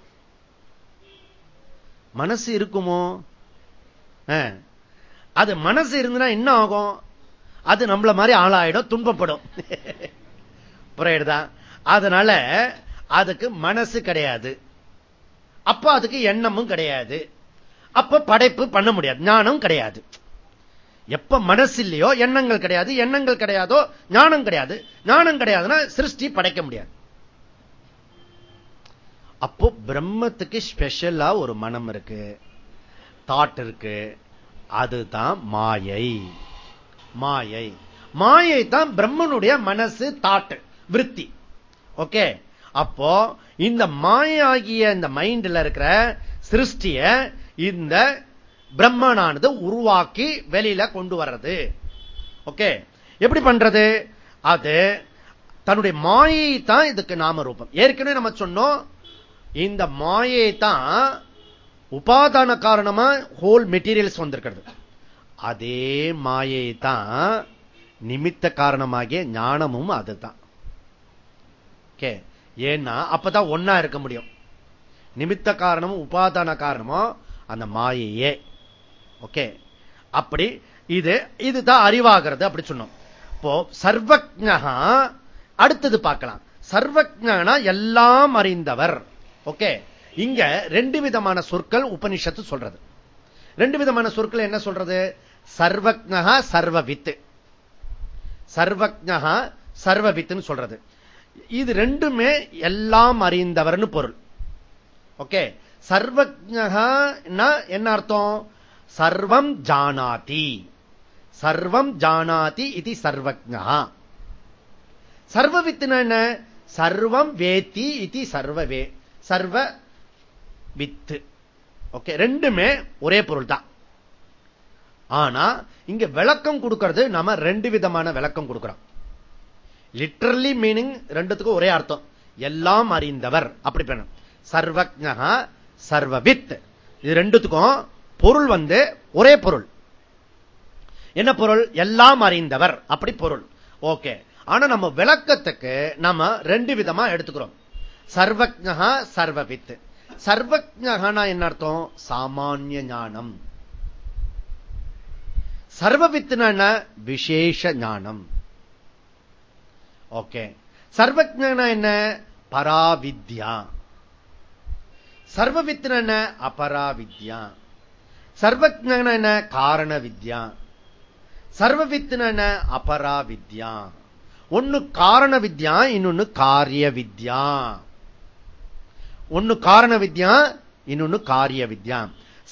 மனசு இருக்குமோ? அது மனசு இருந்துன்னா என்ன ஆகும்? அது நம்மள மாதிரி ஆளாயிடும் துன்பப்படும். புரியுதா? அதனால அதுக்கு மனசு கிடையாது. அப்ப அதுக்கு எண்ணமும் கிடையாது. அப்ப படைப்பு பண்ண முடியாது. ஞானம் கிடையாது. எப்ப மனசு இல்லையோ எண்ணங்கள் கிடையாது. எண்ணங்கள் கிடையாதோ ஞானம் கிடையாது. ஞானம் கிடையாதுன்னா சிருஷ்டி படைக்க முடியாது. அப்போ பிரம்மத்துக்கு ஸ்பெஷலா ஒரு மனம் இருக்கு. தாட் இருக்கு. அதுதான் மாயை. மாயை. மாயை தான் பிரம்மனுடைய மனசு தாட்டு விற்பி ஓகே அப்போ இந்த மாயாகிய இந்த மைண்ட்ல இருக்கிற சிருஷ்டிய இந்த பிரம்மனானது உருவாக்கி வெளியில கொண்டு வர்றது. ஓகே எப்படி பண்றது? அது தன்னுடைய மாயை தான் இதுக்கு நாம ரூபம் ஏற்கனவே நம்ம சொன்னோம் இந்த மாயை தான் உபாதான காரணமா ஹோல் மெட்டீரியல்ஸ் வந்திருக்கிறது. அதே மாயை தான் நிமித்த காரணமாகிய ஞானமும் அதுதான். ஓகே ஏன்னா அப்பதான் ஒன்னா இருக்க முடியும். நிமித்த காரணமும் உபாதான காரணமும் அந்த மாயையே. ஓகே அப்படி இது இதுதான் அறிவாகிறது அப்படி சொன்னோம். இப்போ சர்வஜகா அடுத்தது பார்க்கலாம். சர்வஜனா எல்லாம் அறிந்தவர். ஓகே. இங்க ரெண்டு விதமான சொற்கள் உபனிஷத்து சொல்றது. ரெண்டு விதமான சொற்கள் என்ன சொல்றது? சர்வக்னகா சர்வவித்து. சர்வக்னகா சர்வவித்துன்னு சொல்றது. இது ரெண்டுமே எல்லாம் அறிந்தவர்னு பொருள். ஓகே. சர்வஜா என்ன அர்த்தம்? சர்வம் ஜானாதி. சர்வம் ஜானாதி இது சர்வஜா சர்வவித்துனா என்ன? சர்வம் வேத்தி இது சர்வவே. சர்வ வித்து. ஓகே ரெண்டுமே ஒரே பொருள் தான் ஆனா இங்க விளக்கம் கொடுக்கிறது நாம ரெண்டு விதமான விளக்கம் கொடுக்கிறோம். லிட்டரலி மீனிங் ரெண்டுத்துக்கும் ஒரே அர்த்தம். எல்லாம் அறிந்தவர். அப்படி பண்ணணும் சர்வ சர்வவித். இது ரெண்டுத்துக்கும் பொருள் வந்து ஒரே பொருள். என்ன பொருள்? எல்லாம் அறிந்தவர். அப்படி பொருள். ஓகே ஆனா நம்ம விளக்கத்துக்கு நம்ம ரெண்டு விதமா எடுத்துக்கிறோம். சர்வஜா சர்வவித். சர்வஜகனா என்ன அர்த்தம்? சாமானிய ஞானம். சர்வவித்துனா விசேஷ ஞானம். ஓகே. சர்வஜனா என்ன? பராவித்யா. சர்வவித்ன என்ன? அபரா வித்யா சர்வஜன என்ன? காரண வித்யா சர்வவித்ன என்ன? அபரா ஒன்னு காரண வித்யா இன்னொன்னு காரிய வித்யா ஒன்னு காரண வித்யா இன்னொன்னு காரிய வித்யா.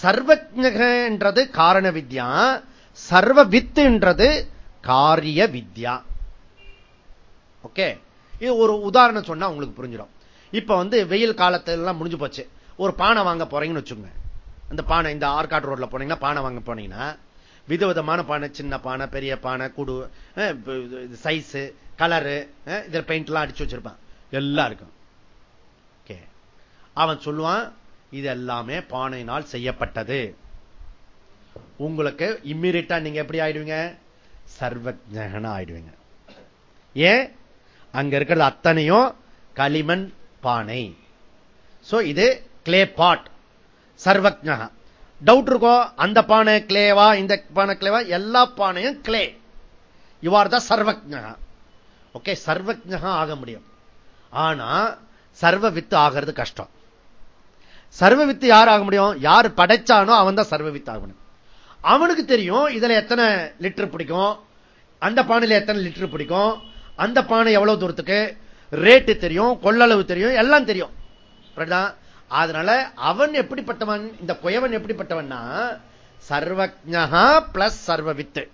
சர்வஜகன்றது காரண வித்யா சர்வ வித்துன்றது காரிய வித்யா. ஓகே? இது ஒரு உதாரணம் சொன்னா உங்களுக்கு புரிஞ்சிடும். இப்ப வந்து வெயில் காலத்துல எல்லாம் முடிஞ்சு போச்சு. ஒரு பானை வாங்க போறீங்கன்னு வச்சுக்கோங்க. அந்த பானை இந்த ஆர்காட் ரோட்ல போனீங்கன்னா பானை வாங்க போனீங்கன்னா விதவிதமான பானை சின்ன பானை பெரிய பானை குடு சைஸ் கலரு இதுல பெயிண்ட் எல்லாம் அடிச்சு வச்சிருப்பான். எல்லாம் இருக்கும். அவன் சொல்லுவான் இது எல்லாமே பானையினால் செய்யப்பட்டது. உங்களுக்கு இம்மிடியா நீங்க எப்படி ஆயிடுவீங்க? சர்வஜகன ஆயிடுவீங்க. ஏன்? அங்க இருக்கிறது அத்தனையும் களிமண் பானை. சோ இது கிளே பாட் சர்வஜக. டவுட் இருக்கோ? அந்த பானை கிளேவா இந்த பானை கிளேவா எல்லா பானையும் கிளே இவ்வாறு தான் சர்வஜக. ஓகே சர்வஜக ஆக முடியும். ஆனா சர்வ வித்து ஆகிறது கஷ்டம். சர்வ வித்து யார் ஆக முடியும்? யார் படைச்சானோ அவன் தான் சர்வ வித்து ஆகணும் அவனுக்கு தெரியும் இதுல எத்தனை லிட்டர் பிடிக்கும்? அந்த பானையில எத்தனை லிட்டர் பிடிக்கும்? அந்த பானை எவ்வளவு தூரத்துக்கு? ரேட்டு தெரியும் கொள்ளளவு தெரியும் எல்லாம் தெரியும். அதனால அவன் எப்படிப்பட்டவன் இந்த குயவன் எப்படிப்பட்டவன்னா சர்வஜா பிளஸ் சர்வ வித்து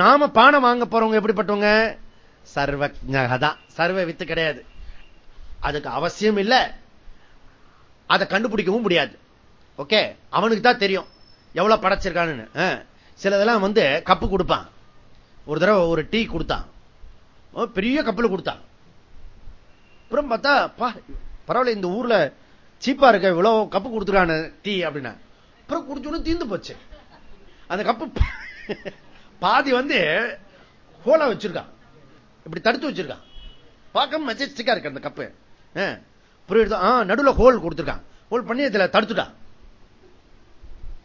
நாம பானை வாங்க போறவங்க எப்படிப்பட்டவங்க? சர்வஜகதான் சர்வ வித்து கிடையாது. அதுக்கு அவசியம் இல்லை. அதை கண்டுபிடிக்கவும் முடியாது. ஓகே அவனுக்கு தான் தெரியும். எவ்வளவு படைச்சிருக்கான்னு சிலதெல்லாம் வந்து கப்பு கொடுப்பான். ஒரு தடவை ஒரு டீ கொடுத்தான். பெரிய கப்பில் கொடுத்தான். அப்புறம் பார்த்தா பரவாயில்ல இந்த ஊர்ல சீப்பா இருக்க இவ்வளவு கப்பு கொடுத்துருக்கான டீ அப்படின்னா. அப்புறம் குடிச்சோன்னு தீர்ந்து போச்சு. அந்த கப்பு பாதி வந்து ஹோலா வச்சிருக்கான். இப்படி தடுத்து வச்சிருக்கான். பார்க்க மெஜஸ்டிக்கா இருக்கு அந்த கப்பு. புரியுது நடுவில் ஹோல் கொடுத்துருக்கான். ஹோல் பண்ணி இதுல தடுத்துட்டான்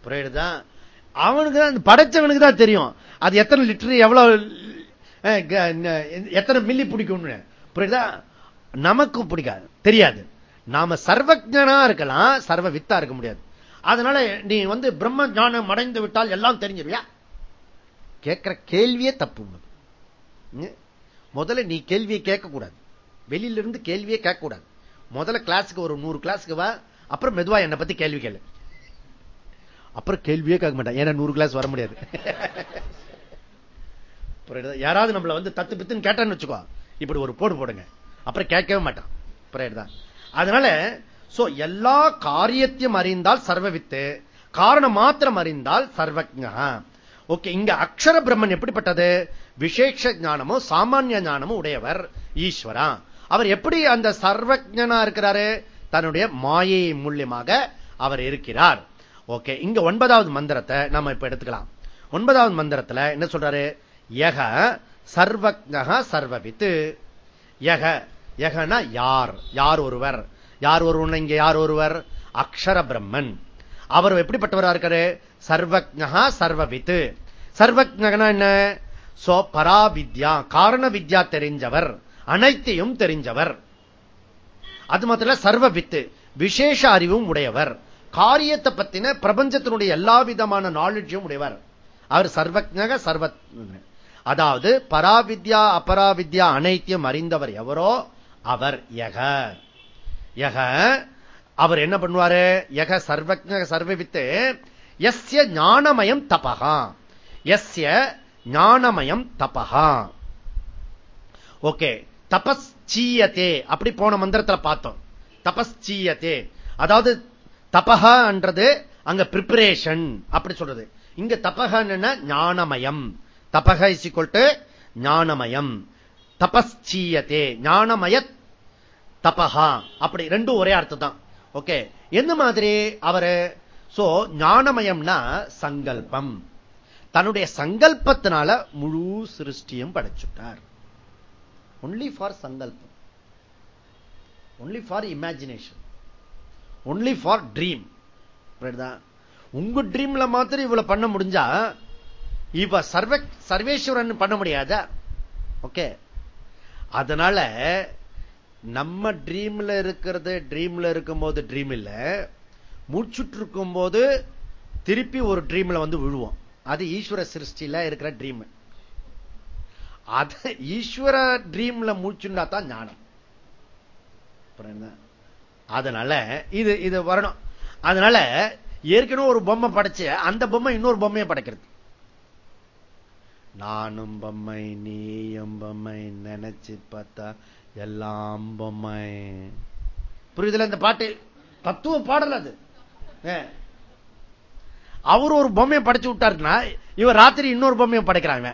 புரியுதுதான் அவனுக்கு தான் படைச்சவனுக்கு தான் தெரியும். அது எத்தனை லிட்டர் எவ்வளவு எத்தனை மில்லி பிடிக்கும்னு. புரியுதா நமக்கு பிடிக்காது. தெரியாது. நாம சர்வஜனா இருக்கலாம் சர்வ வித்தா இருக்க முடியாது. அதனால நீ வந்து பிரம்ம ஞானம் அடைந்து விட்டால் எல்லாம் தெரிஞ்சிருவியா? கேட்கிற கேள்வியே தப்பு முதல்ல நீ கேள்வியை கேட்கக்கூடாது. வெளியிலிருந்து கேள்வியை கேள்வியே கேட்கக்கூடாது. முதல்ல கிளாஸுக்கு ஒரு நூறு கிளாஸுக்கு வா அப்புறம் மெதுவா என்னை பத்தி கேள்வி கேளு. அப்புறம் கேள்வியே கேட்க மாட்டேன். ஏன்னா நூறு கிளாஸ் வர முடியாது. யாராவது நம்மள வந்து தத்து பித்துன்னு கேட்டான்னு வச்சுக்கோ. இப்படி ஒரு போடு போடுங்க. அப்புறம் கேட்கவே மாட்டான். புரியுதுதான் அதனால சோ எல்லா காரியத்தையும் அறிந்தால் சர்வ வித்து காரணம் மாத்திரம் அறிந்தால் சர்வஜா ஓகே இங்க அக்ஷர பிரம்மன் எப்படிப்பட்டது? விசேஷ ஞானமும் சாமானிய ஞானமும் உடையவர் ஈஸ்வரா. அவர் எப்படி அந்த சர்வஜனா இருக்கிறாரு? தன்னுடைய மாயை மூலியமாக அவர் இருக்கிறார். ஓகே இங்க ஒன்பதாவது மந்திரத்தை நம்ம இப்ப எடுத்துக்கலாம். ஒன்பதாவது மந்திரத்துல என்ன சொல்றாரு? யக சர்வஜக சர்வவித்து. யக யகனா யார்? யார் ஒருவர்? யார் ஒருவர் இங்க யார் ஒருவர்? அக்ஷர பிரம்மன். அவர் எப்படிப்பட்டவரா இருக்காரு? சர்வஜா சர்வவித்து. சர்வஜகனா என்ன? சோ பராவித்யா காரண வித்யா தெரிஞ்சவர். அனைத்தையும் தெரிஞ்சவர். அது மாத்திரம் சர்வ வித்து விசேஷ அறிவும் உடையவர். காரியத்தை பத்தின பிரபஞ்சத்தினுடைய எல்லா விதமான நாலேஜும் உடையவர். அவர் சர்வஜக சர்வ அதாவது பராவித்யா அபராவித்யா அனைத்தையும் அறிந்தவர் எவரோ அவர் யக. யக அவர் என்ன பண்ணுவாரு? யக சர்வஜக சர்வவித்து எஸ்ய ஞானமயம் தபகா எஸ்ய ஞானமயம் தபகா ஓகே. தபஸ் சீயத்தே அப்படி போன மந்திரத்தில் பார்த்தோம். தபஸ் சீயத்தே அதாவது தபகன்றது அங்க பிரிப்பரேஷன் அப்படி சொல்றது. இங்க தபகன்னு ஞானமயம். தபக இசிக்கொல்ட்டு ஞானமயம். தபஸ்சீயத்தே ஞானமய தபஹா. அப்படி ரெண்டும் ஒரே அர்த்தம் தான் ஓகே எந்த மாதிரி அவரு? சோ ஞானமயம்னா சங்கல்பம். தன்னுடைய சங்கல்பத்தினால முழு சிருஷ்டியும் படைச்சுட்டார். ஒன்லி ஃபார் சங்கல்பம் only for imagination only for dream உங்க ட்ரீம்ல மாத்திரம் இவ்வளவு பண்ண முடிஞ்சா இவ சர்வ சர்வேஸ்வரன் பண்ண முடியாத? ஓகே அதனால நம்ம ட்ரீம்ல இருக்கிறது ட்ரீம்ல இருக்கும்போது ட்ரீம் இல்ல. மூச்சுட்டு இருக்கும் போது திருப்பி ஒரு ட்ரீம்ல வந்து விழுவோம். அது ஈஸ்வர சிருஷ்டியில இருக்கிற ட்ரீம் அத ஈஸ்வர ட்ரீம்ல மூச்சுண்டா தான் ஞானம் அதனால இது இது வரணும். அதனால ஏற்கனவே ஒரு பொம்மை படைச்சு அந்த பொம்மை இன்னொரு பொம்மையை படைக்கிறது. நானும் பொம்மை நீயும் பொம்மை நினைச்சு பார்த்தா எல்லாம் பொம்மை. புரியுதுல இந்த பாட்டு? தத்துவ பாடல் அது. அவர் ஒரு பொம்மையை படைச்சு விட்டாருன்னா இவர் ராத்திரி இன்னொரு பொம்மையை படைக்கிறாங்க.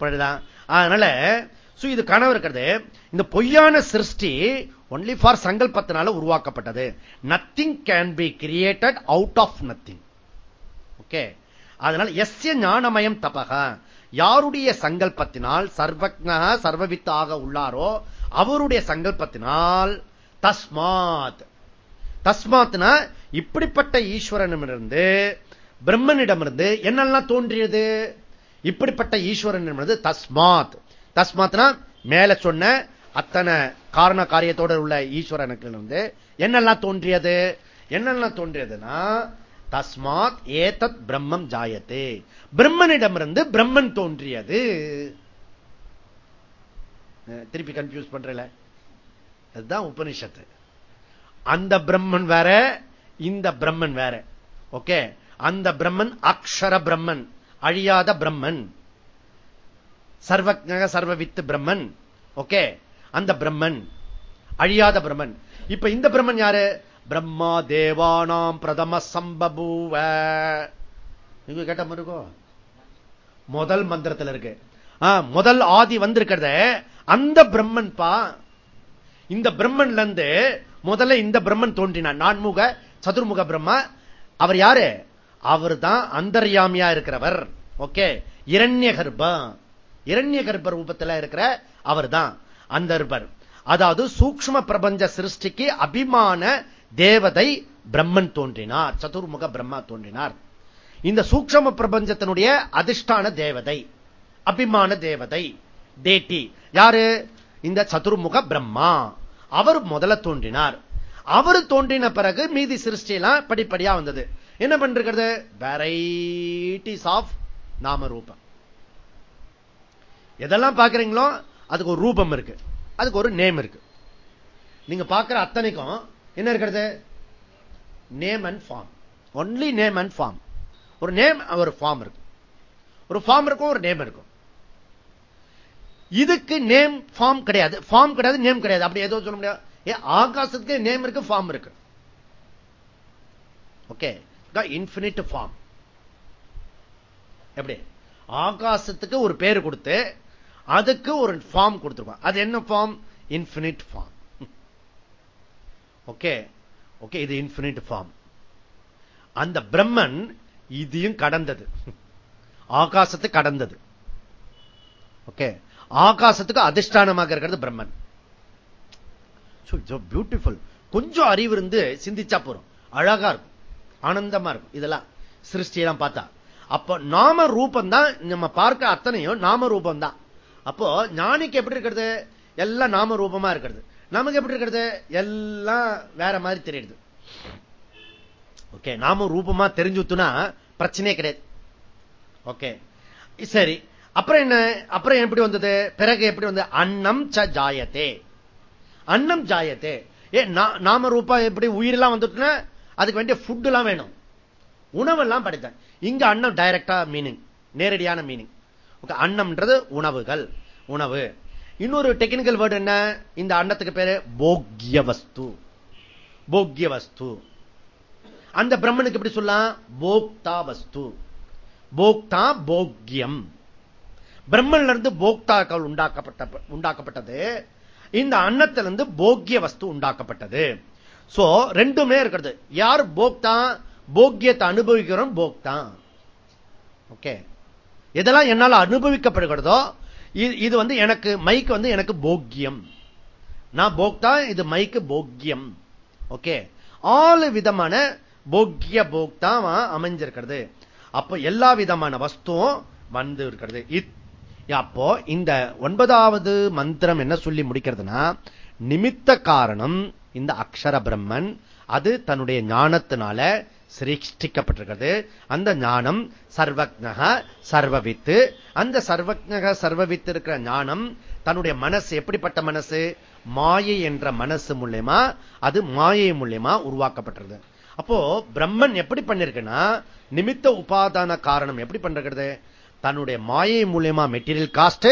புரியுதுதான் அதனால இது கனவு இருக்கிறது. இந்த பொய்யான சிருஷ்டி ஒன்லி ஃபார் சங்கல்பத்தினால உருவாக்கப்பட்டது. Nothing can be created out of nothing okay அதனால எஸ்ய ஞானமயம் தபக யாருடைய சங்கல்பத்தினால் சர்வக்ன சர்வவித்தாக உள்ளாரோ அவருடைய சங்கல்பத்தினால் தஸ்மாத். தஸ்மாத்னா இப்படிப்பட்ட ஈஸ்வரனிடமிருந்து பிரம்மனிடமிருந்து என்னெல்லாம் தோன்றியது? இப்படிப்பட்ட ஈஸ்வரனிடமிருந்து தஸ்மாத். தஸ்மாத்னா மேல சொன்ன அத்தனை காரண காரியத்தோடு உள்ள ஈஸ்வரனுக்கு இருந்து என்னெல்லாம் தோன்றியது? என்னெல்லாம் தோன்றியதுன்னா தஸ்மாத் ஏதத் பிரம்மம் ஜாயத்து. பிரம்மனிடமிருந்து பிரம்மன் தோன்றியது. திருப்பி கன்ஃபியூஸ் பண்றல. அதுதான் உபனிஷத்து. அந்த பிரம்மன் வேற இந்த பிரம்மன் வேற. ஓகே அந்த பிரம்மன் அக்ஷர பிரம்மன். அழியாத பிரம்மன். சர்வஜக சர்வவித்து பிரம்மன். ஓகே? அந்த பிரம்மன். அழியாத பிரம்மன். இப்ப இந்த பிரம்மன் யாரு? பிரம்மா தேவானாம் பிரதம சம்பபூவ. நீங்க கேட்ட மாதிரி இருக்கோ? முதல் மந்திரத்தில் இருக்கு. முதல் ஆதி வந்திருக்கிறத அந்த பிரம்மன் பா இந்த பிரம்மன்ல இருந்து முதல்ல இந்த பிரம்மன் தோன்றினான் நான்முக சதுர்முக பிரம்மா. அவர் யாரு? அவர் தான் அந்தர்யாமியா இருக்கிறவர். ஓகே? இரண்ய கர்ப்பம் இரண்ய கர்ப்ப ரூபத்தில் இருக்கிற அவர் தான் அந்தர்பர். அதாவது சூக்ம பிரபஞ்ச சிருஷ்டிக்கு அபிமான தேவதை பிரம்மன் தோன்றினார். சதுர்முக பிரம்மா தோன்றினார். இந்த சூக்ம பிரபஞ்சத்தினுடைய அதிஷ்டான தேவதை அபிமான தேவதை டேட்டி யாரு? இந்த சதுர்முக பிரம்மா. அவர் முதல்ல தோன்றினார். அவர் தோன்றின பிறகு மீதி சிருஷ்டியெல்லாம் படிப்படியா வந்தது. என்ன பண்றது வெரைட்டிஸ் ஆஃப் நாம ரூபம் எதெல்லாம் பாக்குறீங்களோ அதுக்கு ஒரு ரூபம் இருக்கு. அதுக்கு ஒரு நேம் இருக்கு. நீங்க பார்க்கிற அத்தனைக்கும் என்ன இருக்கிறது? Name and form only name and form ஒரு நேம் ஒரு ஃபார்ம் இருக்கும் ஒரு ஃபார்ம் இருக்கும் ஒரு நேம் இருக்கும். இதுக்கு நேம் ஃபார்ம் கிடையாது. ஃபார்ம் கிடையாது நேம் கிடையாது. அப்படி ஏதோ சொல்ல முடியாது. ஆகாசத்துக்கு நேம் இருக்கு ஃபார்ம் இருக்கு. ஓகே த இன்பினிட் ஃபார்ம் எப்படி? ஆகாசத்துக்கு ஒரு பேர் கொடுத்து அதுக்கு ஒரு ஃபார்ம் கொடுத்துருப்பான். அது என்ன form infinite form okay okay இது இன்பினிட் ஃபார்ம் அந்த பிரம்மன் இதையும் கடந்தது. ஆகாசத்தை கடந்தது. ஓகே ஆகாசத்துக்கு அதிஷ்டானமாக இருக்கிறது பிரம்மன். பியூட்டிஃபுல் கொஞ்சம் அறிவு இருந்து சிந்திச்சா போறோம் அழகா இருக்கும். ஆனந்தமா இருக்கும். இதெல்லாம் சிருஷ்டியெல்லாம் பார்த்தா. அப்போ நாம ரூபம் தான் நம்ம பார்க்க அத்தனையும் நாம ரூபம் தான் அப்போ ஞானிக்கு எப்படி இருக்கிறது? எல்லாம் நாம ரூபமா இருக்கிறது. நமக்கு எப்படி இருக்கிறது? எல்லாம் வேற மாதிரி தெரியுது. ஓகே நாம ரூபமா தெரிஞ்சுத்துனா பிரச்சனையே கிடையாது. ஓகே சரி. அப்புறம் என்ன? அப்புறம் எப்படி வந்தது? பிறகு எப்படி வந்தது அன்னம் ச ஜாயத்தே. அன்னம் ஜாயத்தே. ஏ நாம ரூபா எப்படி உயிரெல்லாம் வந்துட்டுனா அதுக்கு வேண்டிய ஃபுட் எல்லாம் வேணும். உணவெல்லாம் படித்தேன். இங்க அன்னம் டைரக்டா மீனிங் நேரடியான மீனிங் அன்னம்ன்றது உணவுகள். உணவு. இன்னொரு டெக்னிக்கல் வேர்டு என்ன? இந்த அன்னத்துக்கு பேரு போக்கிய வஸ்து போக்கிய வஸ்து அந்த பிரம்மனுக்கு எப்படி சொல்லலாம்? போக்தா வஸ்து போக்தா போக்கியம் பிரம்மன்ல இருந்து போக்தாக்கள் உண்டாக்கப்பட்ட உண்டாக்கப்பட்டது. இந்த அன்னத்திலிருந்து போக்கிய வஸ்து உண்டாக்கப்பட்டது. சோ ரெண்டுமே இருக்கிறது. யார் போக்தான் போக்கியத்தை அனுபவிக்கிறோம் போக்தான். ஓகே. எதெல்லாம் என்னால் அனுபவிக்கப்படுகிறதோ இது வந்து எனக்கு மைக்கு வந்து எனக்கு போக்கியம். நான் போக்தா இது மைக்கு போக்கியம். ஓகே. ஆளு விதமான போக்கிய போக்தா அமைஞ்சிருக்கிறது. அப்போ எல்லா விதமான வஸ்துவும் வந்து இருக்கிறது. அப்போ இந்த ஒன்பதாவது மந்திரம் என்ன சொல்லி முடிக்கிறதுனா நிமித்த காரணம் இந்த அக்ஷர பிரம்மன் அது தன்னுடைய ஞானத்தினால சிருஷ்டிக்கப்பட்டிருக்கிறது. அந்த ஞானம் சர்வக்னக சர்வவித்து. அந்த சர்வக்னக சர்வவித்து இருக்கிற ஞானம் தன்னுடைய மனசு எப்படிப்பட்ட மனசு? மாயை என்ற மனசு மூலியமா அது மாயை மூலியமா உருவாக்கப்பட்டிருது அப்போ பிரம்மன் எப்படி பண்ணிருக்குன்னா நிமித்த உபாதான காரணம் எப்படி பண்றது தன்னுடைய மாயை மூலியமா மெட்டீரியல் காஸ்ட்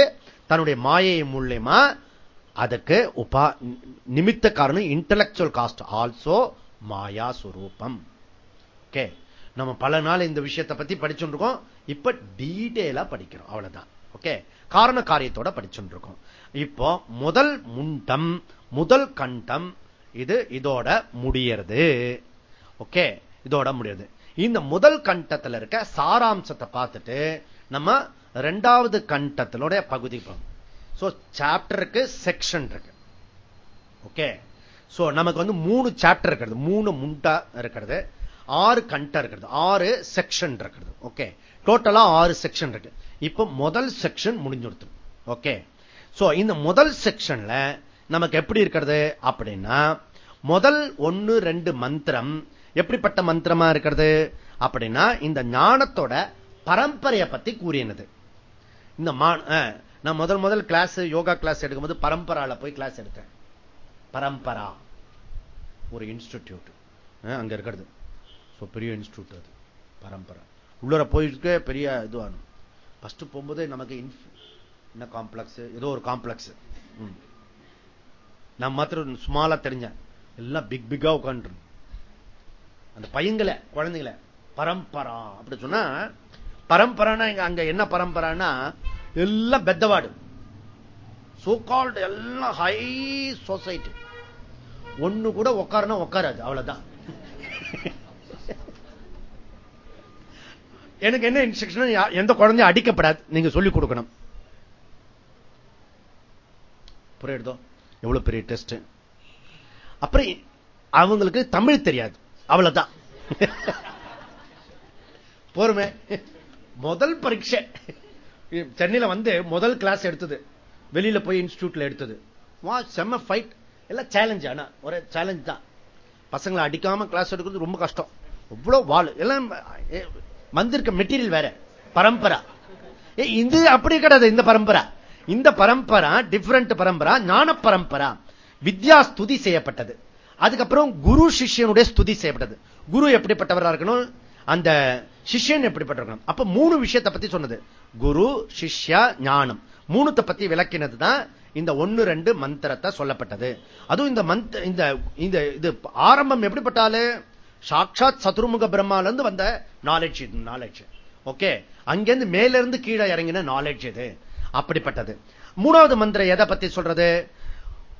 தன்னுடைய மாயை மூலியமா அதுக்கு உபா நிமித்த காரணம் இன்டலக்சுவல் காஸ்ட் ஆல்சோ மாயா சுரூபம். ஓகே நம்ம பல நாள் இந்த விஷயத்தை பத்தி படிச்சுருக்கோம் இப்ப டீட்டெயிலா படிக்கிறோம். அவ்வளவுதான். ஓகே காரண காரியத்தோட படிச்சுருக்கோம் இப்போ முதல் முண்டம் முதல் கண்டம் இது இதோட முடியறது. ஓகே இதோட முடியாது இந்த முதல் கண்டத்தில் இருக்க சாராம்சத்தை பார்த்துட்டு நம்ம ரெண்டாவது கண்டத்தினுடைய பகுதி சோ சாப்டருக்கு செக்ஷன் இருக்கு. ஓகே சோ நமக்கு வந்து மூணு சாப்டர் இருக்கிறது. மூணு முண்டா இருக்கிறது. ஆறு கண்டா இருக்கிறது. ஆறு செக்ஷன் இருக்கிறது ஓகே டோட்டலா ஆறு செக்ஷன் இருக்கு. இப்ப முதல் செக்ஷன் முடிஞ்சுடுத்து. ஓகே சோ இந்த முதல் செக்ஷன்ல நமக்கு எப்படி இருக்கிறது அப்படின்னா முதல் ஒன்னு ரெண்டு மந்திரம் எப்படிப்பட்ட மந்திரமா இருக்கிறது அப்படின்னா இந்த ஞானத்தோட பரம்பரையை பத்தி கூறினது. இந்த நான் முதல் முதல் கிளாஸ் யோகா கிளாஸ் எடுக்கும்போது பரம்பரால போய் கிளாஸ் எடுத்தேன். பரம்பரா. ஒரு இன்ஸ்டிடியூட் அங்க இருக்கிறது. பெரிய இன்ஸ்டியூட் அது. பரம்பரா. உள்ளர போயிருக்க பெரிய இதுவானும் ஃபர்ஸ்ட் போகும்போது நமக்கு என்ன காம்ப்ளெக்ஸ் ஏதோ ஒரு காம்ப்ளெக்ஸ் நான் மாத்திரம் சுமாலா தெரிஞ்சேன். எல்லாம் பிக் பிக்கா உட்காந்து அந்த பையங்களை குழந்தைங்களை பரம்பரா. அப்படி சொன்னா பரம்பரானா அங்க என்ன பரம்பரானா எல்லாம் பெத்தவாடு. சோகால்டு எல்லாம் ஹை சொசைட்டி ஒண்ணு கூட உட்காரனா உட்காராது அவ்வளவுதான். எனக்கு என்ன இன்ஸ்ட்ரக்ஷன் எந்த குழந்தையும் அடிக்கப்படாது. நீங்க சொல்லிக் கொடுக்கணும். புரியுதோ? எவ்வளவு பெரிய டெஸ்ட் அப்புறம் அவங்களுக்கு தமிழ் தெரியாது. அவ்வளவுதான். போருமே முதல் பரீட்சை. சென்னையில வந்து முதல் கிளாஸ் எடுத்தது. வெளியில போய் இன்ஸ்டியூட்ல எடுத்தது. வா செம்ம ஃபைட் எல்லாம் சேலஞ்ச் ஆனா ஒரு சேலஞ்ச் தான். பசங்களை அடிக்காம கிளாஸ் எடுக்கிறது ரொம்ப கஷ்டம். எவ்வளவு வாழ் எல்லாம் வந்திருக்க மெட்டீரியல் வேற. பரம்பரா. இது அப்படி கிடையாது இந்த பரம்பரா. இந்த பரம்பரா டிஃபரண்ட் பரம்பரா ஞான பரம்பரா. வித்யா ஸ்துதி செய்யப்பட்டது. அதுக்கப்புறம் குரு சிஷ்யனுடைய ஸ்துதி செய்யப்பட்டது. குரு எப்படிப்பட்டவராக இருக்கணும்? அந்த சிஷ்யன் எப்படிப்பட்டிருக்கணும்? அப்ப மூணு விஷயத்தை பத்தி சொன்னது. குரு சிஷ்யா ஞானம். மூணுத்தை பத்தி விளக்கினது தான் இந்த ஒன்னு ரெண்டு மந்திரத்தை சொல்லப்பட்டது. அதுவும் இந்த மந்த் இந்த இந்த இது ஆரம்பம் எப்படிப்பட்டாலே? சாட்சாத் சதுர்முக பிரம்மால இருந்து வந்த நாலேஜ் இது நாலேஜ் ஓகே அங்கிருந்து மேல இருந்து கீழே இறங்கின நாலேஜ் இது. அப்படிப்பட்டது. மூணாவது மந்திரம் எதை பத்தி சொல்றது?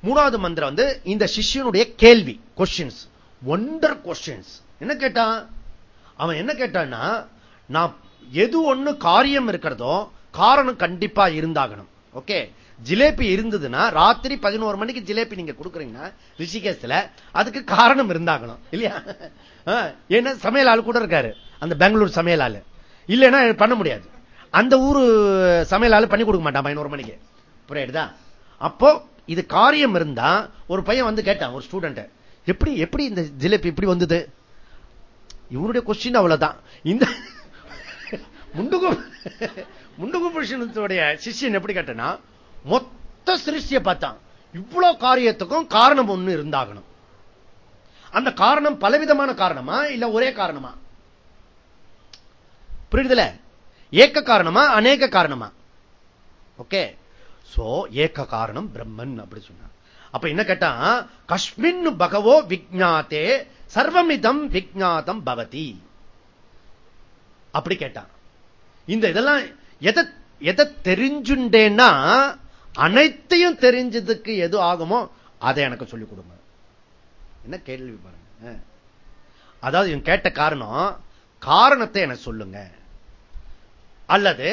மூணாவது மந்திரம் வந்து இந்த சிஷ்யனுடைய கேள்வி கொஸ்டின்ஸ் ஒண்டர் கொஸ்டின்ஸ் என்ன கேட்டான்? அவன் என்ன கேட்டான்னா நான் எது ஒண்ணு காரியம் இருக்கிறதோ காரணம் கண்டிப்பா இருந்தாகணும். ஓகே? ஜிலேபி இருந்ததுன்னா ராத்திரி பதினோரு மணிக்கு ஜிலேபி நீங்க கொடுக்குறீங்கன்னா ரிஷிகேஷ்ல அதுக்கு காரணம் இருந்தாகணும். இல்லையா? ஏன்னா சமையல் ஆள் கூட இருக்காரு. அந்த பெங்களூர் சமையல் ஆள் இல்லைன்னா பண்ண முடியாது. அந்த ஊரு சமையல் ஆள் பண்ணி கொடுக்க மாட்டான் பதினோரு மணிக்கு. புரியுதா? அப்போ இது காரியம் இருந்தா ஒரு பையன் வந்து கேட்டான் ஒரு ஸ்டூடெண்ட் எப்படி எப்படி இந்த ஜிலேபி இப்படி வந்தது? இவனுடைய கொஸ்டின் அவ்வளவுதான். இந்த முண்டுகு முண்டுகுபுருஷனுடைய சிஷியன் எப்படி கேட்டனா மொத்த சிருஷ்டிய பார்த்தான். இவ்வளவு காரியத்துக்கும் காரணம் ஒண்ணு இருந்தாகணும். அந்த காரணம் பலவிதமான காரணமா இல்ல ஒரே காரணமா? புரியுதுல? ஏக்க காரணமா அநேக காரணமா? ஓகே சோ ஏக்க காரணம் பிரம்மன் அப்படி சொன்ன அப்ப என்ன கேட்டா கஷ்மின் பகவோ விஜாத்தே சர்வமிதம் விஜாதம் பவதி. அப்படி கேட்டான் இந்த இதெல்லாம் எதை எதை தெரிஞ்சுண்டேன்னா அனைத்தையும் தெரிஞ்சதுக்கு எது ஆகுமோ அதை எனக்கு சொல்லிக் கொடுங்க. என்ன கேள்வி பாருங்க. அதாவது இவன் கேட்ட காரணம் காரணத்தை எனக்கு சொல்லுங்க. அல்லது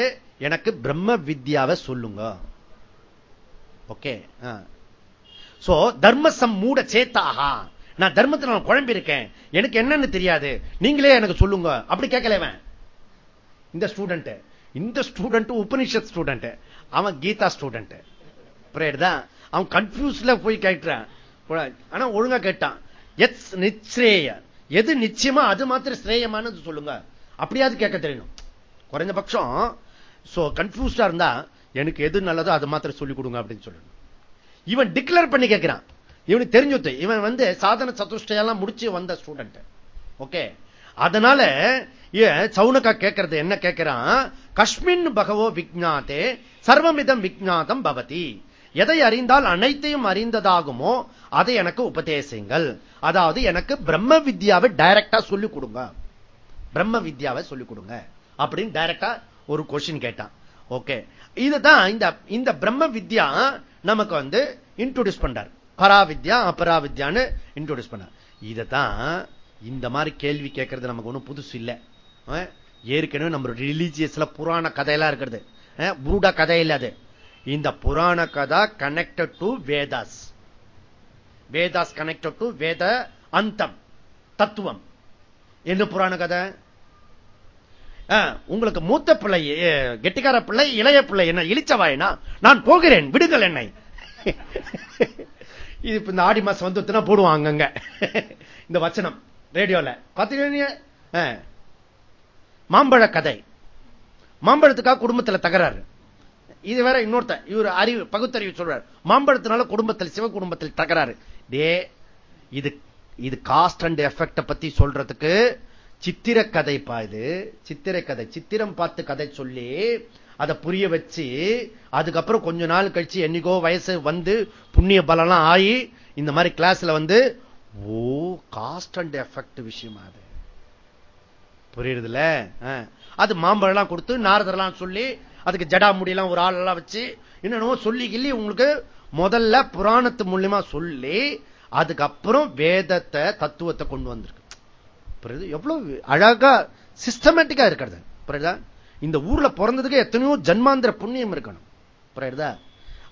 எனக்கு பிரம்ம வித்யாவை சொல்லுங்க. ஓகே? சோ தர்மசம் மூட சேத்தாகா. நான் தர்மத்தை நான் குழம்பி இருக்கேன். எனக்கு என்னன்னு தெரியாது. நீங்களே எனக்கு சொல்லுங்க. அப்படி கேட்கலவன் இந்த ஸ்டூடெண்ட் இந்த ஸ்டூடெண்ட் உபனிஷத் ஸ்டூடெண்ட் அவன் கீதா ஸ்டூடெண்ட் தான் அவன் கன்ஃபியூஸ்ல போய் கேட்கிறான். ஆனா ஒழுங்கா கேட்டான். எத் நிச்சய. எது நிச்சயமா அது மாத்திரம் ஸ்ரேயமானது சொல்லுங்க. அப்படியாவது கேட்க தெரியணும். குறைஞ்சபட்சம் சோ கன்ஃபியூஸ்டா இருந்தா எனக்கு எது நல்லதோ அது மாத்திரம் சொல்லிக் கொடுங்க அப்படின்னு சொல்லணும் இவன் டிக்ளேர் பண்ணி கேட்கிறான் இவனுக்கு தெரிஞ்சுத்து இவன் வந்து சாதன சதுஷ்டையெல்லாம் முடிச்சு வந்த ஸ்டூடெண்ட் ஓகே அதனால சவுனக்கா கேட்கறது என்ன கேட்கிறான் கஷ்மின் பகவோ விக்ஞாத்தே சர்வமிதம் விக்ஞாதம் பவதி. எதை அறிந்தால் அனைத்தையும் அறிந்ததாகுமோ அதை எனக்கு உபதேசிங்கள். அதாவது எனக்கு பிரம்ம வித்யாவை டைரக்டா சொல்லிக் கொடுங்க. பிரம்ம வித்யாவை சொல்லிக் கொடுங்க. அப்படின்னு டைரக்டா ஒரு கொஸ்டின் கேட்டான். ஓகே இதுதான் இந்த இந்த பிரம்ம வித்யா நமக்கு வந்து இன்ட்ரோடியூஸ் பண்றார். பராவித்யா அபராவித்யான்னு இன்ட்ரோடியூஸ் பண்ணார் இதைத்தான் இந்த மாதிரி கேள்வி கேட்கறது நமக்கு ஒன்றும் புதுசு இல்லை. ஏற்கனவே நம்ம ரிலீஜியஸ்ல புராண கதையெல்லாம் இருக்கிறது. புருடா கதை இல்ல அது. இந்த புராண கதை connected to Vedas Vedas connected to வேத அந்தம் தத்துவம் என்ன புராண கதை? உங்களுக்கு மூத்த பிள்ளை கெட்டிக்கார பிள்ளை இளைய பிள்ளை என்ன இழிச்சவாயினா நான் போகிறேன் விடுங்கள் என்னை. இது இப்ப இந்த ஆடி மாசம் வந்து போடுவாங்க இந்த வச்சனம் ரேடியோல. பாத்தீங்க மாம்பழ கதை. மாம்பழத்துக்காக குடும்பத்தில் தகராறு. இது வேற இன்னொருத்த இவர் அறிவு பகுத்தறிவு சொல்றாரு. மாம்பழத்தினால குடும்பத்தில் சிவ குடும்பத்தில் தகராறு. டே இது இது காஸ்ட் அண்ட் எஃபெக்ட பத்தி சொல்றதுக்கு சித்திர கதை இது. சித்திர கதை சித்திரம் பார்த்து கதை சொல்லி அதை புரிய வச்சு அதுக்கப்புறம் கொஞ்ச நாள் கழிச்சு என்னைக்கோ வயசு வந்து புண்ணிய பலம்லாம் ஆகி இந்த மாதிரி கிளாஸ்ல வந்து ஓ காஸ்ட் அண்ட் எஃபெக்ட் விஷயமா அது. புரியுறதுல? அது மாம்பழம்லாம் கொடுத்து நாரதெல்லாம் சொல்லி அதுக்கு ஜடா முடியெல்லாம் ஒரு ஆள் எல்லாம் வச்சு என்னென்னவோ சொல்லி கிள்ளி உங்களுக்கு முதல்ல புராணத்து மூலியமா சொல்லி அதுக்கப்புறம் வேதத்தை தத்துவத்தை கொண்டு வந்திருக்கு. புரியுது எவ்வளவு அழகா சிஸ்டமேட்டிக்கா இருக்கிறது. புரியுதா? இந்த ஊர்ல பிறந்ததுக்கு எத்தனையோ ஜன்மாந்திர புண்ணியம் இருக்கணும். புரியுதா?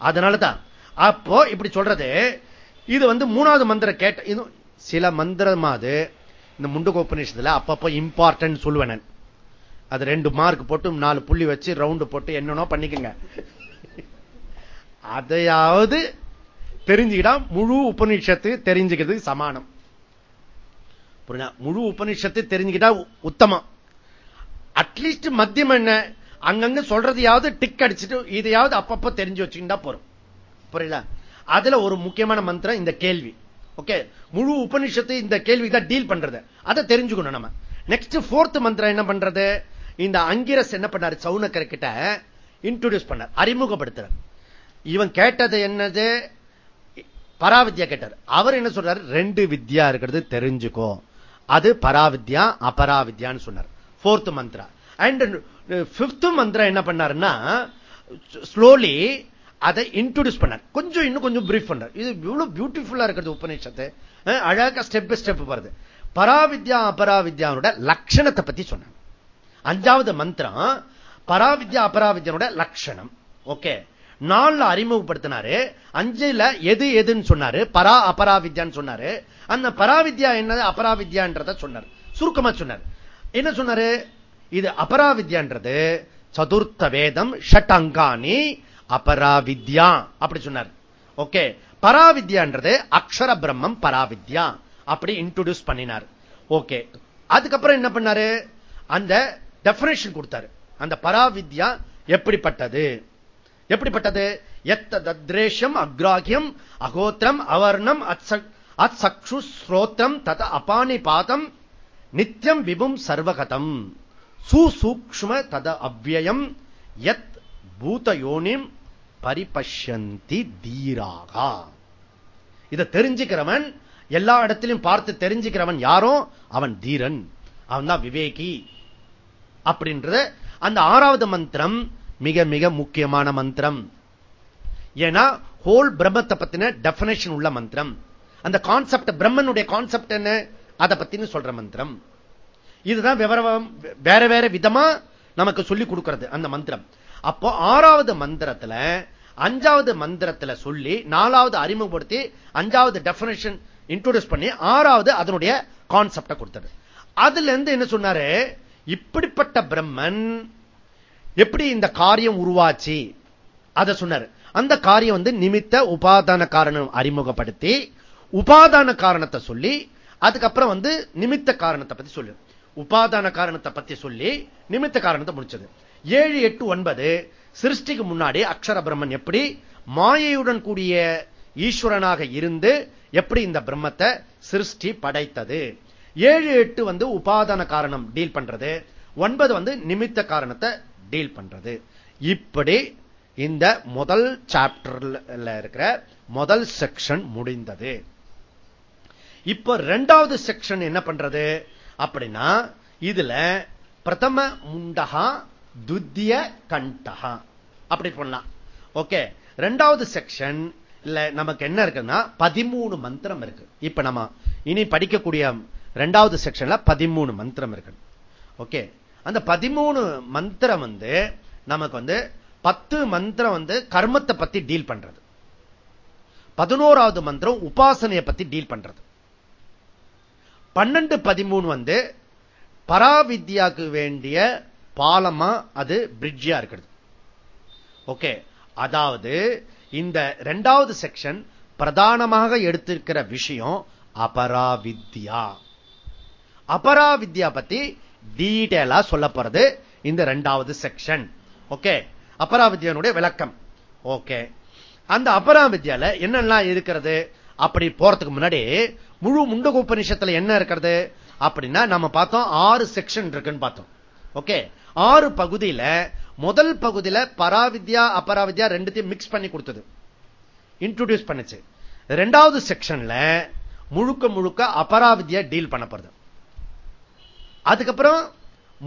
அதனாலதான் அப்போ இப்படி சொல்றது இது வந்து மூணாவது மந்திரம் கேட்ட சில மந்திரமாவது இந்த முண்டுகோப்பநிஷத்துல அப்பப்போ இம்பார்ட்டன்ட் சொல்லுவேன் அது ரெண்டு மார்க் போட்டு நாலு புள்ளி வச்சு ரவுண்டு போட்டு என்னன்னோ பண்ணிக்கங்க. அதையாவது தெரிஞ்சுக்கிட்டா முழு உபநிஷத்து தெரிஞ்சுக்கிறது சமானம். முழு உபனிஷத்தை தெரிஞ்சுக்கிட்டா உத்தமம். அட்லீஸ்ட் மத்தியம் என்ன? அங்கங்க சொல்றதையாவது டிக் அடிச்சுட்டு இதையாவது அப்பப்ப தெரிஞ்சு வச்சுக்கிட்டா போறோம். புரியல அதுல ஒரு முக்கியமான மந்திரம் இந்த கேள்வி. ஓகே முழு உபனிஷத்து இந்த கேள்வி தான் டீல் பண்றது. அதை தெரிஞ்சுக்கணும் நம்ம. நெக்ஸ்ட் போர்த் மந்திரம் என்ன பண்றது? இந்த அங்கிரஸ் என்ன பண்ணாரு? சவுனக்கர் கிட்ட இன்ட்ரோடியூஸ் பண்ணார். அறிமுகப்படுத்துறார். இவன் கேட்டது என்னது? பராவித்யா கேட்டார். அவர் என்ன சொல்றாரு? ரெண்டு வித்யா இருக்கிறது தெரிஞ்சுக்கோ. அது பராவித்யா அபராவித்யான்னு சொன்னார். Fourth mantra and fifth mantra என்ன பண்ணாருன்னா ஸ்லோலி அதை இன்ட்ரோடியூஸ் பண்ணார். கொஞ்சம் இன்னும் கொஞ்சம் பிரீஃப் பண்ணார். இது இவ்வளவு பியூட்டிஃபுல்லா இருக்கிறது உபநிஷத்து. அழகா ஸ்டெப் பை ஸ்டெப் வருது பராவித்யா அபராவித்யானோட லட்சணத்தை பத்தி சொன்னாங்க அஞ்சாவது மந்திரம் பராவித்யா அபராவித்யனோட லட்சணம். ஓகே நாலுல அறிமுகப்படுத்தினாரு அஞ்சுல எது எதுன்னு சொன்னாரு பரா அபராவித்யான்னு சொன்னாரு. அந்த பராவித்யா என்னது? அபராவித்யான்றத சொன்னார். சுருக்கமா சொன்னார். என்ன சொன்னாரு? இது அபராவித்யான்றது சதுர்த்த வேதம் ஷட் அங்காணி அபராவித்யா அப்படி சொன்னார். ஓகே. பராவித்யான்றது அக்ஷர பிரம்மம் பராவித்யா அப்படி இன்ட்ரோடியூஸ் பண்ணினார். ஓகே. அதுக்கப்புறம் என்ன பண்ணாரு? அந்த டெபினேஷன் கொடுத்தாரு. அந்த பராவித்யா எப்படிப்பட்டது? எப்படிப்பட்டது? எத்த தத்ரேஷம் அக்ராகியம் அகோத்திரம் அவர்ணம் அத் ஸ்ரோத்திரம் தத அபானி பாதம் நித்தியம் விபும் சர்வகதம் சுசூக்ம தத அவ்வயம் எத் பூதயோனிம் பரிபஷந்தி தீராகா. இதை தெரிஞ்சுக்கிறவன் எல்லா இடத்திலும் பார்த்து தெரிஞ்சுக்கிறவன் யாரோ? அவன் தீரன். அவன் தான் விவேகி. அப்படின்றது அந்த ஆறாவது மந்திரம் மிக மிக முக்கியமான மந்திரம். ஏன்னா ஹோல் பிரம்மத்தை பத்தின டெபினேஷன் உள்ள மந்திரம். அந்த கான்செப்ட் பிரம்மனுடைய கான்செப்ட் என்ன? அதை பத்தின்னு சொல்ற மந்திரம். இதுதான் விவரம் வேற வேற விதமா நமக்கு சொல்லி கொடுக்கிறது அந்த மந்திரம். அப்போ ஆறாவது மந்திரத்துல அஞ்சாவது மந்திரத்துல சொல்லி நாலாவது அறிமுகப்படுத்தி அஞ்சாவது டெபினேஷன் இன்ட்ரோடியூஸ் பண்ணி ஆறாவது அதனுடைய கான்செப்ட கொடுத்தது. அதுல இருந்து என்ன சொன்னாரு? இப்படிப்பட்ட பிரம்மன் எப்படி இந்த காரியம் உருவாச்சு? அதை சொன்னார். அந்த காரியம் வந்து நிமித்த உபாதான காரணம் அறிமுகப்படுத்தி உபாதான காரணத்தை சொல்லி அதுக்கப்புறம் வந்து நிமித்த காரணத்தை பத்தி சொல்லு. உபாதான காரணத்தை பத்தி சொல்லி நிமித்த காரணத்தை முடிச்சது. ஏழு எட்டு ஒன்பது சிருஷ்டிக்கு முன்னாடி அக்ஷர பிரம்மன் எப்படி மாயையுடன் கூடிய ஈஸ்வரனாக இருந்து எப்படி இந்த பிரம்மத்தை சிருஷ்டி படைத்தது. ஏழு எட்டு வந்து உபாதான காரணம் டீல் பண்றது. ஒன்பது வந்து நிமித்த காரணத்தை டீல் பண்றது. இப்படி இந்த முதல் சாப்டர்ல இருக்கிற முதல் செக்ஷன் முடிந்தது. இப்ப ரெண்டாவது செக்ஷன் என்ன பண்றது? அப்படின்னா இதுல பிரதம முண்டகா துத்திய கண்டகா. அப்படி பண்ணலாம் ஓகே ரெண்டாவது செக்ஷன் இல்ல நமக்கு என்ன இருக்குன்னா பதிமூணு மந்திரம் இருக்கு. இப்ப நம்ம இனி படிக்கக்கூடிய ரெண்டாவது செக்ஷன்ல பதிமூணு மந்திரம் இருக்கு. ஓகே அந்த பதிமூணு மந்திரம் வந்து நமக்கு வந்து பத்து மந்திரம் வந்து கர்மத்தை பத்தி டீல் பண்றது. பதினோராவது மந்திரம் உபாசனையை பத்தி டீல் பண்றது. பன்னெண்டு பதிமூணு வந்து பராவித்யாக்கு வேண்டிய பாலமா அது பிரிட்ஜியா இருக்கிறது. ஓகே அதாவது இந்த இரண்டாவது செக்ஷன் பிரதானமாக எடுத்திருக்கிற விஷயம் அபராவித்யா. அபராவித்யா பத்தி டீட்டெயிலா சொல்ல போறது இந்த இரண்டாவது செக்ஷன். ஓகே? அபராவித்யானுடைய விளக்கம். ஓகே? அந்த அபராவித்யால என்னெல்லாம் இருக்கிறது? அப்படி போறதுக்கு முன்னாடி முழு முண்டக உபநிஷத்துல என்ன இருக்கிறது? அப்படின்னா நம்ம பார்த்தோம் ஆறு செக்ஷன் இருக்குன்னு பார்த்தோம். ஓகே? ஆறு பகுதியில முதல் பகுதியில பராவித்யா அபராவித்யா ரெண்டுத்தையும் மிக்ஸ் பண்ணி கொடுத்தது. இன்ட்ரோடியூஸ் பண்ணுச்சு. ரெண்டாவது செக்ஷன்ல முழுக்க முழுக்க அபராவித்யா டீல் பண்ணப்படுது அதுக்கப்புறம்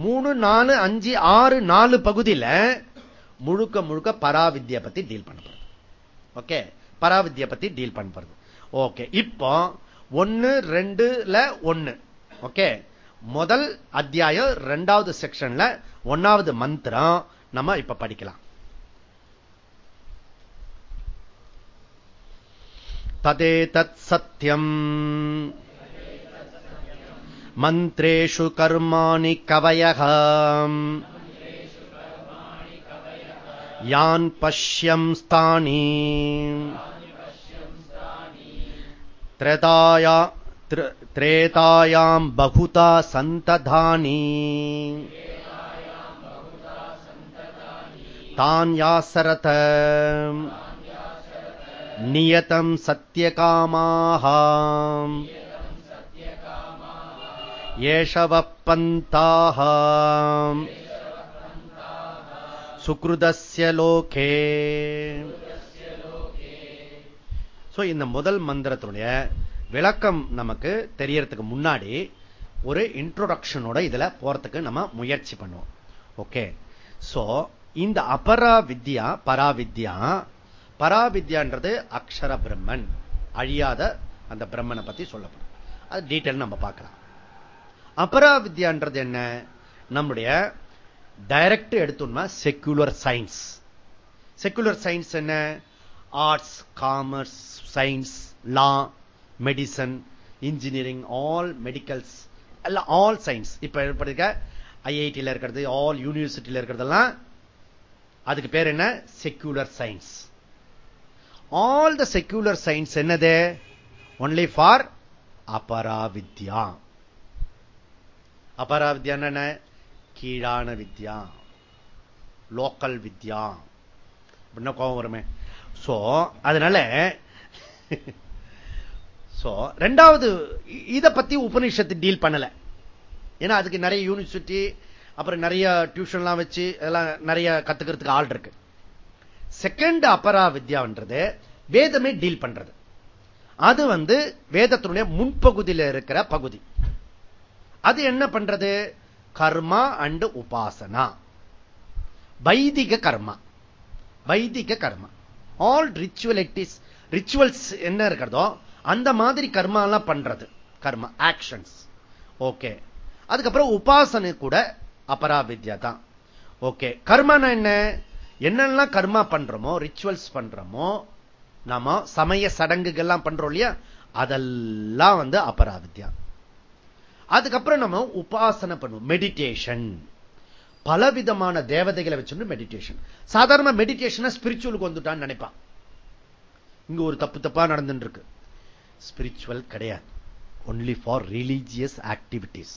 மூணு நாலு அஞ்சு ஆறு நாலு பகுதியில முழுக்க முழுக்க பராவித்யா பத்தி டீல் பண்ண போறது. ஓகே பராவித்யா பத்தி டீல் பண்ண போறது. ஓகே இப்போ ஒன்னு ரெண்டுல ஒன்னு ஓகே முதல் அத்தியாயம் ரெண்டாவது செக்ஷன்ல ஒன்னாவது மந்திரம் நம்ம இப்ப படிக்கலாம். ததே தத் சத்தியம் मन्त्रेषु कर्माणि कवयः यान् पश्यंस्तानि त्रताया त्रेतायाम् बहुता सन्तधानि तान् यासरत नियतम् सत्यकामाः एषवः पन्ताः சுக்ருதஸ்ய லோகே சோ இந்த முதல் மந்திரத்தினுடைய விளக்கம் நமக்கு தெரியறதுக்கு முன்னாடி ஒரு இன்ட்ரோடக்ஷனோட இதுல போறதுக்கு நம்ம முயற்சி பண்ணுவோம் ஓகே சோ இந்த அபரா வித்யா பராவித்யா பராவித்யான்றது அக்ஷர பிரம்மன் அழியாத அந்த பிரம்மனை பத்தி சொல்லப்படும் அது டீட்டெயில் நம்ம பார்க்கலாம் அபராவித்யான்றது என்ன? நம்முடைய டைரக்ட் எடுத்தோம்னா செக்குலர் சயின்ஸ் செக்குலர் சயின்ஸ் என்ன? Arts commerce science law medicine engineering all medicals எல்லாம் ஆல் சயின்ஸ் இப்ப இருக்க ஐஐடியில் இருக்கிறது ஆல் யூனிவர்சிட்டியில் இருக்கிறதெல்லாம் அதுக்கு பேர் என்ன? Secular science all the secular science என்னது? ஒன்லி ஃபார் அபராவித்யா. அபராவித்யா என்னென்ன கீழான வித்யா. லோக்கல் வித்யா. அப்படின்னா கோபம் வருமே. சோ அதனால சோ ரெண்டாவது இதை பத்தி உபநிஷத்து டீல் பண்ணல. ஏன்னா அதுக்கு நிறைய யூனிவர்சிட்டி அப்புறம் நிறைய டியூஷன்லாம் வச்சு அதெல்லாம் நிறைய கத்துக்கிறதுக்கு ஆள் இருக்கு. செகண்ட் அபரா வித்யான்றது வேதமே டீல் பண்றது. அது வந்து வேதத்தினுடைய முன்பகுதியில் இருக்கிற பகுதி. அது என்ன பண்றது? கர்மா அண்டு உபாசனா. வைதிக கர்மா. வைதிக கர்மா. ஆல் ரிச்சுவலிட்டிஸ் ரிச்சுவல்ஸ் என்ன இருக்கிறதோ அந்த மாதிரி கர்மா எல்லாம் பண்றது. கர்மா ஆக்ஷன்ஸ் ஓகே அதுக்கப்புறம் உபாசனை கூட அபராவித்யா தான். ஓகே கர்மானா என்ன? என்னெல்லாம் கர்மா பண்றோமோ ரிச்சுவல்ஸ் பண்றோமோ நாம சமய சடங்குகள்லாம் பண்றோம் இல்லையா? அதெல்லாம் வந்து அபராவித்யா. அதுக்கப்புறம் நம்ம உபாசனை பண்ணுவோம். மெடிடேஷன் பலவிதமான தேவதைகளை வச்சுட்டு மெடிடேஷன் சாதாரண மெடிடேஷன் ஸ்பிரிச்சுவலுக்கு வந்துட்டான்னு நினைப்பான். இங்க ஒரு தப்பு தப்பா நடந்துட்டு இருக்கு ஸ்பிரிச்சுவல் கிடையாது ஒன்லி ஃபார் ரிலீஜியஸ் ஆக்டிவிட்டிஸ்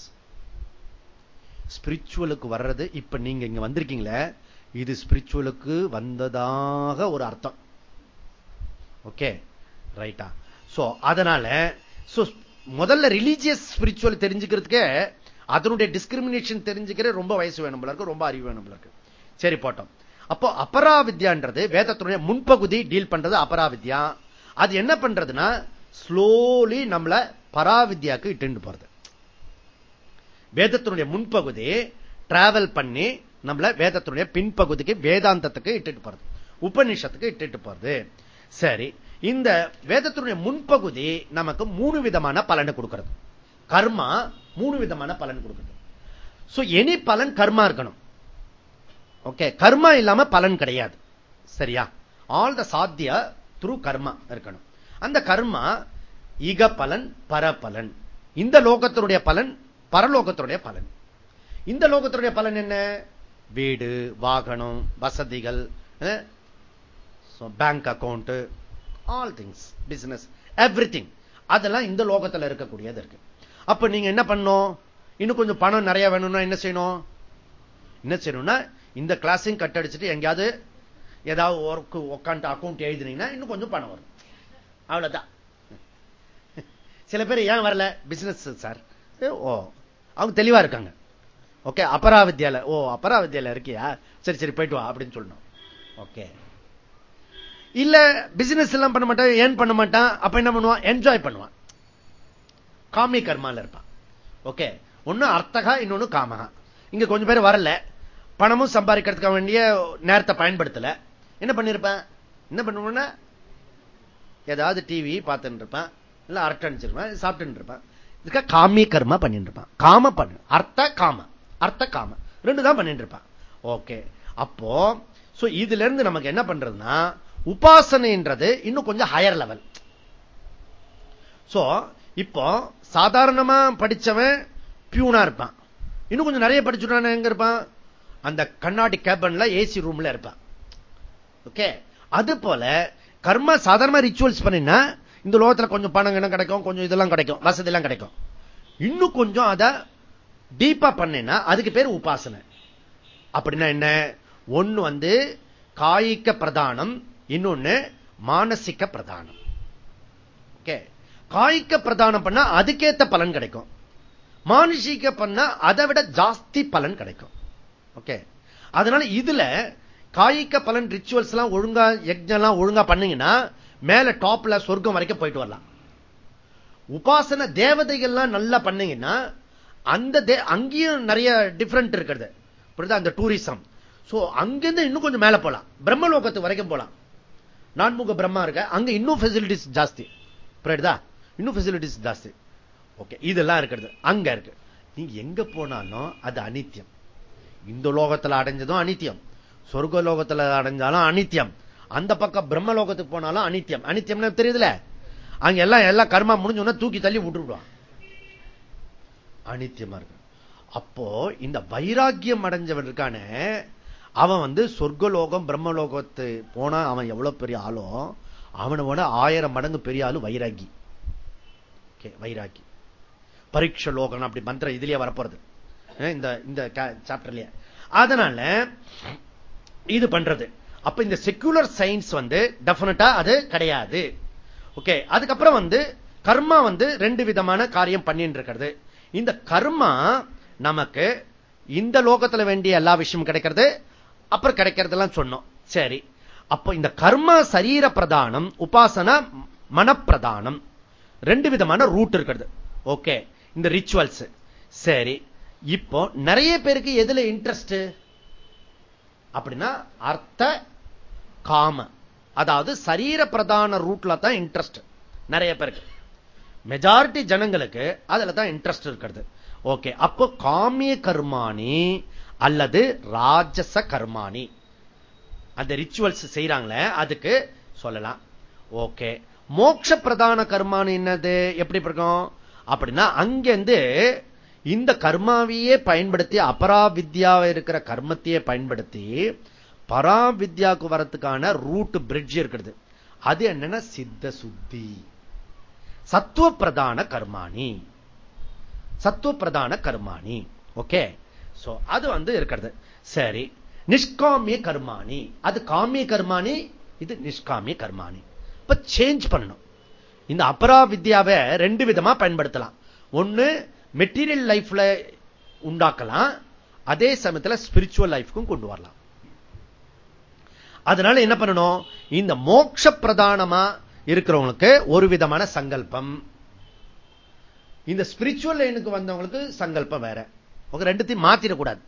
ஸ்பிரிச்சுவலுக்கு வர்றது இப்ப நீங்க இங்க வந்திருக்கீங்களே இது ஸ்பிரிச்சுவலுக்கு வந்ததாக ஒரு அர்த்தம். ஓகே ரைட்டா சோ அதனால முதல்ல ரிலீஜியஸ் ஸ்பிரிச்சுவல் தெரிஞ்சுக்கிறதுக்கு அதனுடைய டிஸ்கிரிமினேஷன் தெரிஞ்சுக்கிற ரொம்ப வயசு வேணும் இருக்கு ரொம்ப அறிவு வேணும் இருக்கு. சரி போட்டோம். அப்போ அபராவித்யான்றது வேதத்தினுடைய முன்பகுதி டீல் பண்றது அபராவித்யா. அது என்ன பண்றதுன்னா ஸ்லோலி நம்மள பராவித்யாக்கு இட்டு போறது. வேதத்தினுடைய முன்பகுதி டிராவல் பண்ணி நம்மள வேதத்தினுடைய பின்பகுதிக்கு வேதாந்தத்துக்கு இட்டுட்டு போறது. உபநிஷத்துக்கு இட்டுட்டு போறது. சரி இந்த வேதத்தினுடைய முன்பகுதி நமக்கு மூணு விதமான பலனை கொடுக்கிறது. கர்மா மூணு விதமான பலன் கொடுக்கிறது. எனி பலன் கர்மா இருக்கணும். ஓகே கர்மா இல்லாம பலன் கிடையாது. சரியா? ஆல் த சாத்திய த்ரூ கர்மா இருக்கணும். அந்த கர்மா இக பலன் பரபலன் இந்த லோகத்தினுடைய பலன் பரலோகத்தினுடைய பலன். இந்த லோகத்தினுடைய பலன் என்ன? வீடு வாகனம் வசதிகள் bank account all things business everything அதெல்லாம் இந்த லோகத்தில் இருக்கக்கூடியது இருக்கு. அப்ப நீங்க என்ன பண்ணும் இன்னும் கொஞ்சம் பணம் நிறைய வேணும்னா என்ன செய்யணும்? என்ன செய்யணும்னா இந்த கிளாஸையும் கட் அடிச்சுட்டு எங்கேயாவது ஏதாவது ஒர்க் உட்காந்து அக்கௌண்ட் எழுதினீங்கன்னா இன்னும் கொஞ்சம் பணம் வரும். அவ்வளவுதான். சில பேர் ஏன் வரல? பிசினஸ் சார் ஓ அவங்க தெளிவா இருக்காங்க. ஓகே அபராவித்யால ஓ அபராவித்யால இருக்கியா? சரி சரி போயிட்டு வா அப்படின்னு சொல்லணும். ஓகே இல்ல பிசினஸ் எல்லாம் பண்ண மாட்டான் ஏன் பண்ண மாட்டான் அப்ப என்ன பண்ணுவான் என்ஜாய் பண்ணுவான் காமி கர்மால இருப்பான் ஓகே ஒன்னு அர்த்தகா இன்னொன்னு காமகா. இங்க கொஞ்சம் பேர் வரல. பணமும் சம்பாதிக்கிறதுக்காக வேண்டிய நேரத்தை பயன்படுத்தல. என்ன பண்ணிருப்பேன் என்ன பண்ணுவேன்னா ஏதாவது டிவி பார்த்துட்டு இருப்பேன் இல்ல அரட்டடிச்சிருப்பேன் சாப்பிட்டு இருப்பேன் இதுக்கா காமிய கர்மா பண்ணிட்டு இருப்பான் காம பண்ணு. அர்த்த காம. அர்த்த காம. ரெண்டு தான் பண்ணிட்டு இருப்பான் ஓகே அப்போ இதுல இருந்து நமக்கு என்ன பண்றதுன்னா உபாசனைன்றது இன்னும் கொஞ்சம் ஹையர் லெவல் சோ இப்போ சாதாரணமா படிச்சவன் பியூனா இருப்பான். இன்னும் கொஞ்சம் நிறைய படிச்சுட்டான் எங்க இருப்பான்? அந்த கண்ணாடி கேபன்ல ஏசி ரூம்ல இருப்பான். ஓகே அது போல கர்ம சாதாரண ரிச்சுவல்ஸ் பண்ணினா இந்த லோகத்துல கொஞ்சம் பணம் இடம் கிடைக்கும் கொஞ்சம் இதெல்லாம் கிடைக்கும் வசதி எல்லாம் கிடைக்கும். இன்னும் கொஞ்சம் அதை டீப்பா பண்ணினா அதுக்கு பேர் உபாசனை. அப்படின்னா என்ன? ஒன்னு வந்து காய்க்க பிரதானம் இன்னொன்னு மானசிக்க பிரதானம். ஓகே காய்க்க பிரதானம் பண்ணா அதுக்கேத்த பலன் கிடைக்கும். மானசிக்க பண்ணா அதை விட ஜாஸ்தி பலன் கிடைக்கும். ஓகே அதனால இதுல காய்க்க பலன் ரிச்சுவல்ஸ் எல்லாம் ஒழுங்கா யஜ்ஞம் ஒழுங்கா பண்ணீங்கன்னா மேல டாப்ல சொர்க்கம் வரைக்கும் போயிட்டு வரலாம். உபாசன தேவதைகள்லாம் நல்லா பண்ணீங்கன்னா அந்த அங்கேயும் நிறைய டிஃபரெண்ட் இருக்கிறது. புரியுதா? அந்த டூரிசம் சோ அங்கிருந்து இன்னும் கொஞ்சம் மேல போலாம். பிரம்மலோகத்து வரைக்கும் போலாம். நான்முக பிரம்மா இருக்க அங்க இன்னும் பெசிலிட்டிஸ் ஜாஸ்தி. புரியுதா? இன்னும் பெசிலிட்டிஸ் ஜாஸ்தி. ஓகே இதெல்லாம் இருக்கிறது. அங்க இருக்கு. நீ எங்க போனாலும் அது அனித்தியம் இந்த லோகத்துல அடைஞ்சதும் அனித்தியம் சொர்க்க லோகத்துல அடைஞ்சாலும் அனித்தியம் அந்த பக்கம் பிரம்ம லோகத்துக்கு போனாலும் அனித்தியம் அனித்தியம்னு தெரியுதுல? அங்க எல்லாம் எல்லாம் கர்மா முடிஞ்சோன்னா தூக்கி தள்ளி விட்டுருவான். அனித்தியமா இருக்கு. அப்போ இந்த வைராக்கியம் அடைஞ்சவனுக்கான அவன் வந்து சொர்க்கலோகம் பிரம்மலோகத்து போனா அவன் எவ்வளவு பெரிய ஆளோ அவனோட ஆயிரம் மடங்கு பெரிய ஆளு வைராகி. வைராகி. பரீட்ச லோகம் அப்படி மந்திரம் இதுலயே வரப்போறது. இந்த இந்த சாப்டர்லயே அதனால இது பண்றது. அப்ப இந்த செக்குலர் சயின்ஸ் வந்து டெபினட்டா அது கிடையாது. ஓகே அதுக்கப்புறம் வந்து கர்மா வந்து ரெண்டு விதமான காரியம் பண்ணிட்டு இருக்கிறது. இந்த கர்மா நமக்கு இந்த லோகத்துல வேண்டிய எல்லா விஷயமும் கிடைக்கிறது. அப்புறம் கிடைக்கிறதெல்லாம் சொன்னோம். சரி. அப்ப இந்த கர்ம சரீர பிரதானம் உபாசன மனப்பிரதானம் ரெண்டு விதமான ரூட் இருக்கிறது. ஓகே இந்த ரிச்சுவல்ஸ் சரி. இப்போ நிறைய பேருக்கு எதுல இன்ட்ரெஸ்ட் அப்படின்னா அர்த்த காம. அதாவது சரீர பிரதான ரூட்ல தான் இன்ட்ரெஸ்ட் நிறைய பேருக்கு. மெஜாரிட்டி ஜனங்களுக்கு அதுல தான் இன்ட்ரெஸ்ட் இருக்கிறது. ஓகே அப்போ காமிய கர்மானி அல்லது ராஜச கர்மாணி. அந்த ரிச்சுவல்ஸ் செய்யறாங்களே அதுக்கு சொல்லலாம். ஓகே மோட்ச பிரதான கர்மானு என்னது? எப்படி இருக்கும்? அப்படின்னா அங்கிருந்து இந்த கர்மாவையே பயன்படுத்தி அபராவித்யாவை இருக்கிற கர்மத்தையே பயன்படுத்தி பராவித்யாவுக்கு வரத்துக்கான ரூட் பிரிட்ஜ் இருக்கிறது அது என்னன்னா சித்த சுத்தி. சத்துவ பிரதான கர்மாணி. சத்துவ பிரதான கர்மாணி. ஓகே சோ அது வந்து இருக்கிறது. சரி நிஷ்காமிய கர்மாணி. அது காமிய கர்மாணி இது நிஷ்காமிய கர்மாணி. இப்ப சேஞ்ச் பண்ணணும். இந்த அபரா வித்யாவை ரெண்டு விதமா பயன்படுத்தலாம். ஒண்ணு மெட்டீரியல் லைஃப்ல உண்டாக்கலாம். அதே சமயத்தில் ஸ்பிரிச்சுவல் லைஃப்க்கும் கொண்டு வரலாம். அதனால என்ன பண்ணணும்? இந்த மோட்ச பிரதானமா இருக்கிறவங்களுக்கு ஒரு விதமான சங்கல்பம். இந்த ஸ்பிரிச்சுவல் லைனுக்கு வந்தவங்களுக்கு சங்கல்பம் வேற. ஓகே ரெண்டுத்தையும் மாத்திடக்கூடாது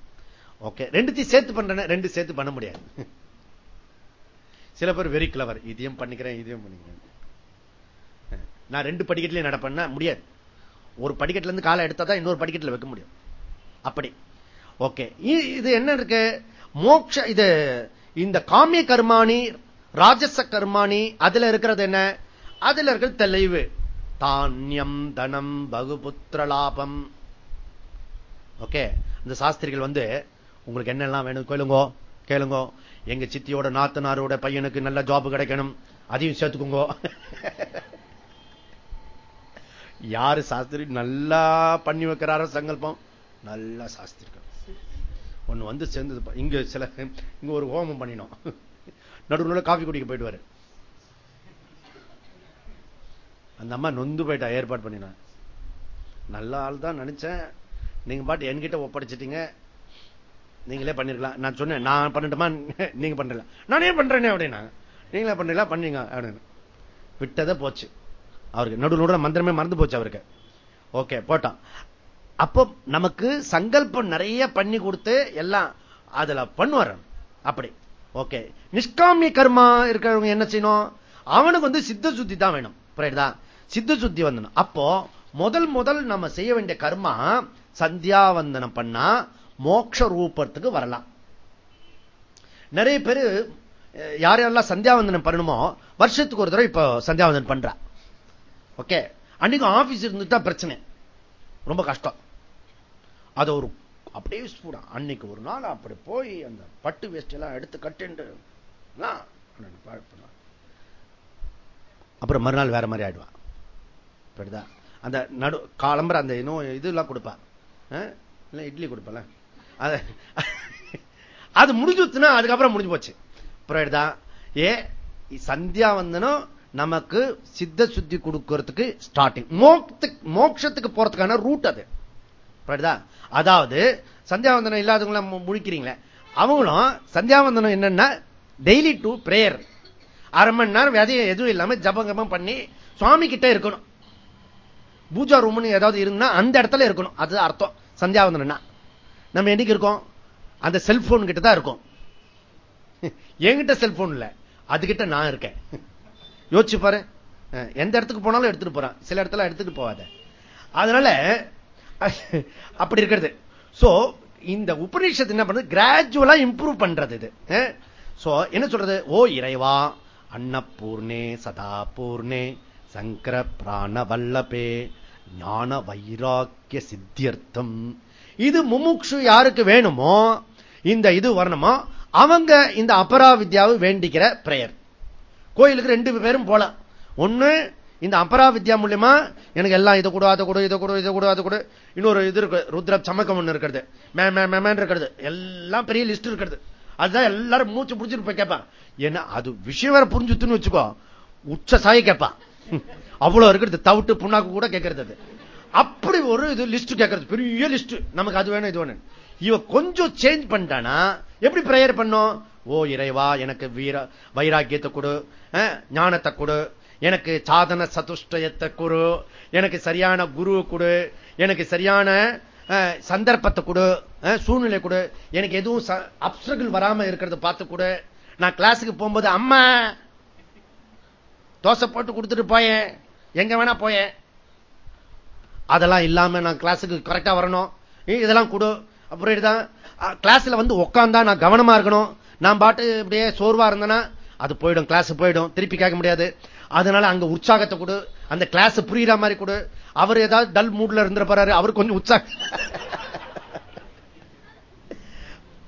ஓகே ரெண்டுத்தையும் சேர்த்து பண்றேன் ரெண்டு சேர்த்து பண்ண முடியாது. சில பேர் வெரி கிளவர் இதையும் பண்ணிக்கிறேன் இதையும் பண்ணிக்கிறேன். நான் ரெண்டு படிக்கட்டுலயும் நடப்பேன்னா முடியாது. ஒரு படிக்கட்டுல இருந்து காலை எடுத்தா தான் இன்னொரு படிக்கட்டுல வைக்க முடியும். அப்படி. ஓகே இது என்ன இருக்கு? மோக்ஷ இது இந்த காமிய கர்மாணி ராஜச கர்மாணி அதுல இருக்கிறது என்ன? அதுல இருக்கிறது தெளிவு. தானியம் தனம் பகுபுத்திர லாபம். ஓகே? இந்த சாஸ்திரிகள் வந்து உங்களுக்கு என்னெல்லாம் வேணும் கேளுங்கோ கேளுங்கோ. எங்க சித்தியோட நாத்தனாரோட பையனுக்கு நல்ல ஜாப் கிடைக்கணும். அதையும் சேர்த்துக்கோங்க. யாரு சாஸ்திரி? நல்லா பண்ணி வைக்கிறாரோ சங்கல்பம். நல்லா சாஸ்திரிகள். ஒண்ணு வந்து சேர்ந்தது இங்க சில இங்க ஒரு ஹோமம் பண்ணினோம். நடுவில் காஃபி குடிக்க போயிடுவாரு. அந்த அம்மா நொந்து போயிட்டா ஏற்பாடு பண்ணினான் நல்ல ஆள் தான் நினைச்சேன். நீங்க பாட்டு என்கிட்ட ஒப்படைச்சிட்டீங்க நீங்களே பண்ணிருக்கலாம். நான் சொன்னேன் நான் பண்ணட்டுமா? நீங்க பண்றல நானே பண்றேனே அப்படின்னா நீங்களே பண்றீங்களா? பண்ணீங்க அப்படின்னு. விட்டதை போச்சு. அவருக்கு நடு நடுவில் மந்திரமே மறந்து போச்சு அவருக்கு. ஓகே போட்டான் அப்போ நமக்கு சங்கல்பம் நிறைய பண்ணி கொடுத்து எல்லாம் அதுல பண்ணுவார் அப்படி. ஓகே. நிஷ்காமிய கர்மா இருக்கிறவங்க என்ன செய்யணும்? அவனுக்கு வந்து சித்த சுத்தி தான் வேணும். புரியுதா? சித்த சுத்தி வந்தனும் அப்போ முதல் முதல் நம்ம செய்ய வேண்டிய கர்மா சந்தியாவந்தனம் பண்ணா மோக்ஷ ரூபத்துக்கு வரலாம். நிறைய பேரு யார் யாரெல்லாம் சந்தியாவந்தனம் பண்ணணுமோ வருஷத்துக்கு ஒரு தடவை இப்போ சந்தியாவந்தனம் பண்றா. ஓகே? அன்னைக்கு ஆபீஸ் இருந்துட்டா பிரச்சனை. ரொம்ப கஷ்டம். அது ஒரு அப்படியே ஸ்பூடா அன்னைக்கு ஒரு நாள் அப்படி போய் அந்த பட்டு வேஸ்ட் எல்லாம் எடுத்து கட்டுண்டு அப்புறம் மறுநாள் வேற மாதிரி ஆயிடுவான் அந்த நடு காலம்புற அந்த இன்னும் இதெல்லாம் கொடுப்பான் இல்லை இட்லி கொடுப்பல அது முடிஞ்சுச்சுன்னா அதுக்கப்புறம் முடிஞ்சு போச்சு. புரியுதா ஏ சந்தியா வந்தனும் நமக்கு சித்த சுத்தி கொடுக்கறதுக்கு ஸ்டார்டிங் மோட்சத்துக்கு போறதுக்கான ரூட் அது. அதாவது சந்தியாவந்தனம் இல்லாதவங்கள முழிக்கிறீங்களே. அவங்களும் சந்தியாவந்தனம் என்னன்னா டெய்லி டு பிரேயர் அரை மணி நேரம் விதையம் எதுவும் இல்லாம ஜபங்கமம் பண்ணி சுவாமி கிட்ட இருக்கணும். பூஜா ரூம்னு ஏதாவது இருந்தா அந்த இடத்துல இருக்கணும். அது அர்த்தம். சந்தியாவந்தனா நம்ம என்னைக்கு இருக்கோம்? அந்த செல்போன் கிட்ட தான் இருக்கும். என்கிட்ட செல்போன் இல்ல. அதுகிட்ட நான் இருக்கேன். யோசிச்சு பாரு. எந்த இடத்துக்கு போனாலும் எடுத்துட்டு போறான். சில இடத்துல எடுத்துட்டு போவாத அதனால அப்படி இருக்கிறது. சோ இந்த உபநிஷத்து என்ன பண்றது கிராஜுவலா இம்ப்ரூவ் பண்றது இது. சோ என்ன சொல்றது? ஓ இறைவா அன்னபூர்ணே சதா பூர்ணே சங்கர பிராண வல்லபே ஞான வைராக்கிய சித்தியர்த்தம். இது முமுக்ஷு யாருக்கு வேணுமோ இந்த இது வரணுமோ அவங்க இந்த அபராவித்யாவை வேண்டிக்கிற பிரேயர். கோயிலுக்கு ரெண்டு பேரும் போல ஒண்ணு இந்த அபராவித்யா மூலியமா எனக்கு எல்லாம் இதை கூட அதை கூட இதை கூட இதை கொடு அதை கூட. இன்னொரு இது இருக்கு ருத்ர சமக்கம் ஒண்ணு இருக்கிறது. மே மேமேன் இருக்கிறது. எல்லாம் பெரிய லிஸ்ட் இருக்கிறது. அதுதான் எல்லாரும் மூச்சு பிடிச்சிட்டு போய் கேட்பான் ஏன்னா அது விஷயம் வேற புரிஞ்சுத்துன்னு வச்சுக்கோ. உச்ச சாய கேட்பான். அவ்வளவு இருக்கிறது. தவிட்டு புண்ணாக்கு கூட கேட்கறது அது. அப்படி ஒரு இது லிஸ்ட் கேட்கறது பெரிய லிஸ்ட் நமக்கு அது வேணும் இது வேணும். இவ கொஞ்சம் சேஞ்ச் பண்ணிட்டானா எப்படி பிரேயர் பண்ணும்? ஓ இறைவா எனக்கு வீர வைராக்கியத்தை கொடு. ஞானத்தை கொடு. எனக்கு சாதன சதுஷ்டயத்தை குரு எனக்கு சரியான குரு கொடு. எனக்கு சரியான சந்தர்ப்பத்தை கொடு. சூழ்நிலை கொடு. எனக்கு எதுவும் அப்சர்கள் வராம இருக்கிறத பார்த்து கொடு. நான் கிளாஸுக்கு போகும்போது அம்மா தோசை போட்டு கொடுத்துட்டு போயேன். எங்க வேணா போயேன். அதெல்லாம் இல்லாம நான் கிளாஸுக்கு கரெக்டா வரணும். இதெல்லாம் கொடு. அப்புறம் கிளாஸ்ல வந்து உட்காந்தா நான் கவனமா இருக்கணும். நான் பாட்டு இப்படியே சோர்வா இருந்தேன்னா அது போயிடும் கிளாஸ் போயிடும். திருப்பி கேட்க முடியாது. அதனால அங்க உற்சாகத்தை கொடு. அந்த கிளாஸ் புரியுற மாதிரி கொடு. அவர் ஏதாவது டல் மூட்ல இருந்துற போறாரு. அவர் கொஞ்சம் உற்சாக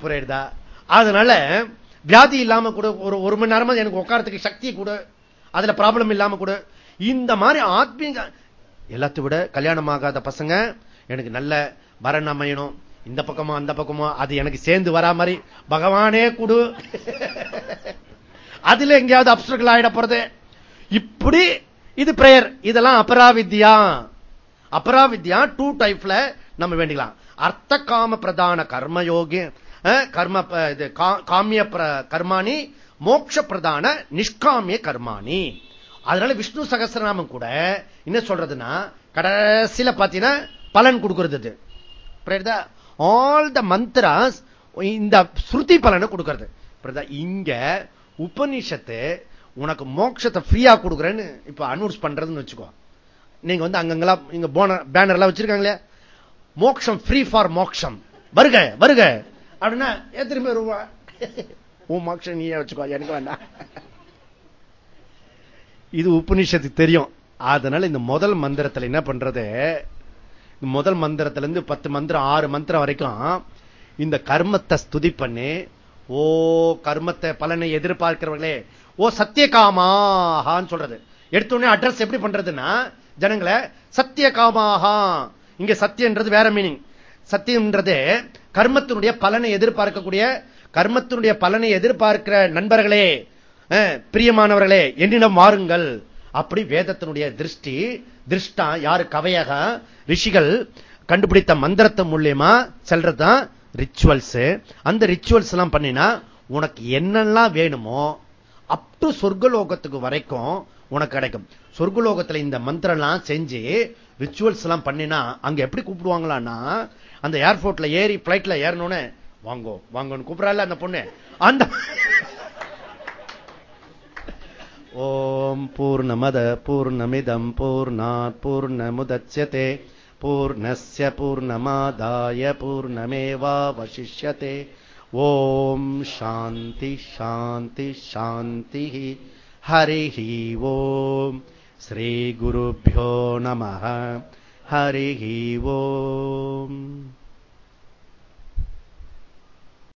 புரியுதா? அதனால வியாதி இல்லாம கூட. ஒரு ஒரு மணி நேரமா எனக்கு உட்காரத்துக்கு சக்தி கூட. அதுல ப்ராப்ளம் இல்லாம கூட இந்த மாதிரி ஆத்மீக எல்லாத்தை விட கல்யாணம் ஆகாத பசங்க எனக்கு நல்ல வரன் அமையணும். இந்த பக்கமோ அந்த பக்கமோ அது எனக்கு சேர்ந்து வரா மாதிரி பகவானே கொடு. அதுல எங்கேயாவது அப்சர்கள் ஆயிட போறது. இப்படி இது பிரேயர் இதெல்லாம் அபராவித்யா. அபராவித்யா டூ டைப்ல நம்ம வேண்டிக்கலாம். அர்த்த காம பிரதான கர்மயோகி கர்ம இது காமிய கர்மாணி மோட்ச பிரதான நிஷ்காமிய கர்மாணி. அதனால விஷ்ணு சகசிரநாமம் கூட என்ன சொல்றதுன்னா கடைசியில பாத்தீங்கன்னா பலன் கொடுக்கிறது ஆல் த மந்திராஸ் இந்த ஸ்ருதி பலனை கொடுக்கிறது. இங்க உபநிஷத்து உனக்கு மோட்சத்தை ஃப்ரீயா கொடுக்குறேன்னு இப்ப அனௌன்ஸ் பண்றதுன்னு வச்சுக்கோ. நீங்க வந்து அங்கங்கெல்லாம் இங்க போன பேனர்லாம் வச்சிருக்காங்களே மோக்ஷம் ஃப்ரீ ஃபார் மோக்ஷம் வருக வருக. அப்படின்னா எத்தனை ரூபா உன் மோட்சம் நீயே வச்சுக்கோ எனக்கு வேண்டாம். இது உபநிஷத்துக்கு தெரியும். அதனால இந்த முதல் மந்திரத்தில் என்ன பண்றது? முதல் மந்திரத்துல இருந்து பத்து மந்திரம் ஆறு மந்திரம் வரைக்கும் இந்த கர்மத்தை ஸ்துதி பண்ணி ஓ கர்மத்தை பலனை எதிர்பார்க்கிறவர்களே ஓ சத்தியகாமாகான்னு சொல்றது. எடுத்தோடனே அட்ரஸ் எப்படி பண்றதுன்னா ஜனங்களை சத்தியகாமாகா இங்க சத்தியன்றது வேற மீனிங் சத்தியம்ன்றது கர்மத்தினுடைய பலனை எதிர்பார்க்கக்கூடிய கர்மத்தினுடைய பலனை எதிர்பார்க்கிற நண்பர்களே பிரியமானவர்களே என்னிடம் மாறுங்கள் அப்படி வேதத்தினுடைய திருஷ்டி திருஷ்டா யாரு கவையக ரிஷிகள் கண்டுபிடித்த மந்திரத்தை மூலியமா செல்றதுதான் ரிச்சுவல்ஸ் அந்த ரிச்சுவல்ஸ் எல்லாம் பண்ணினா உனக்கு என்னெல்லாம் வேணுமோ அப் டு சொர்க்கலோகத்துக்கு வரைக்கும் உனக்கு கிடைக்கும். சொர்க்கலோகத்துல இந்த மந்திரம் எல்லாம் செஞ்சு ரிச்சுவல்ஸ் எல்லாம் பண்ணினா அங்க எப்படி கூப்பிடுவாங்களான்னா அந்த ஏர்போர்ட்ல ஏறி பிளைட்ல ஏறணும்னு வாங்கோ வாங்கன்னு கூப்பிடல அந்த பொண்ணு அந்த ஓம் பூர்ணமத பூர்ணமிதம் பூர்ணாத் பூர்ணமுதட்சியதே பூர்ணஸ்ய பூர்ணமாதாய பூர்ணமேவாவசிஷ்யதே ஓம் சாந்தி சாந்தி சாந்தி हरिः ओम् श्रीगुरुभ्यो नमः हरिः ओम्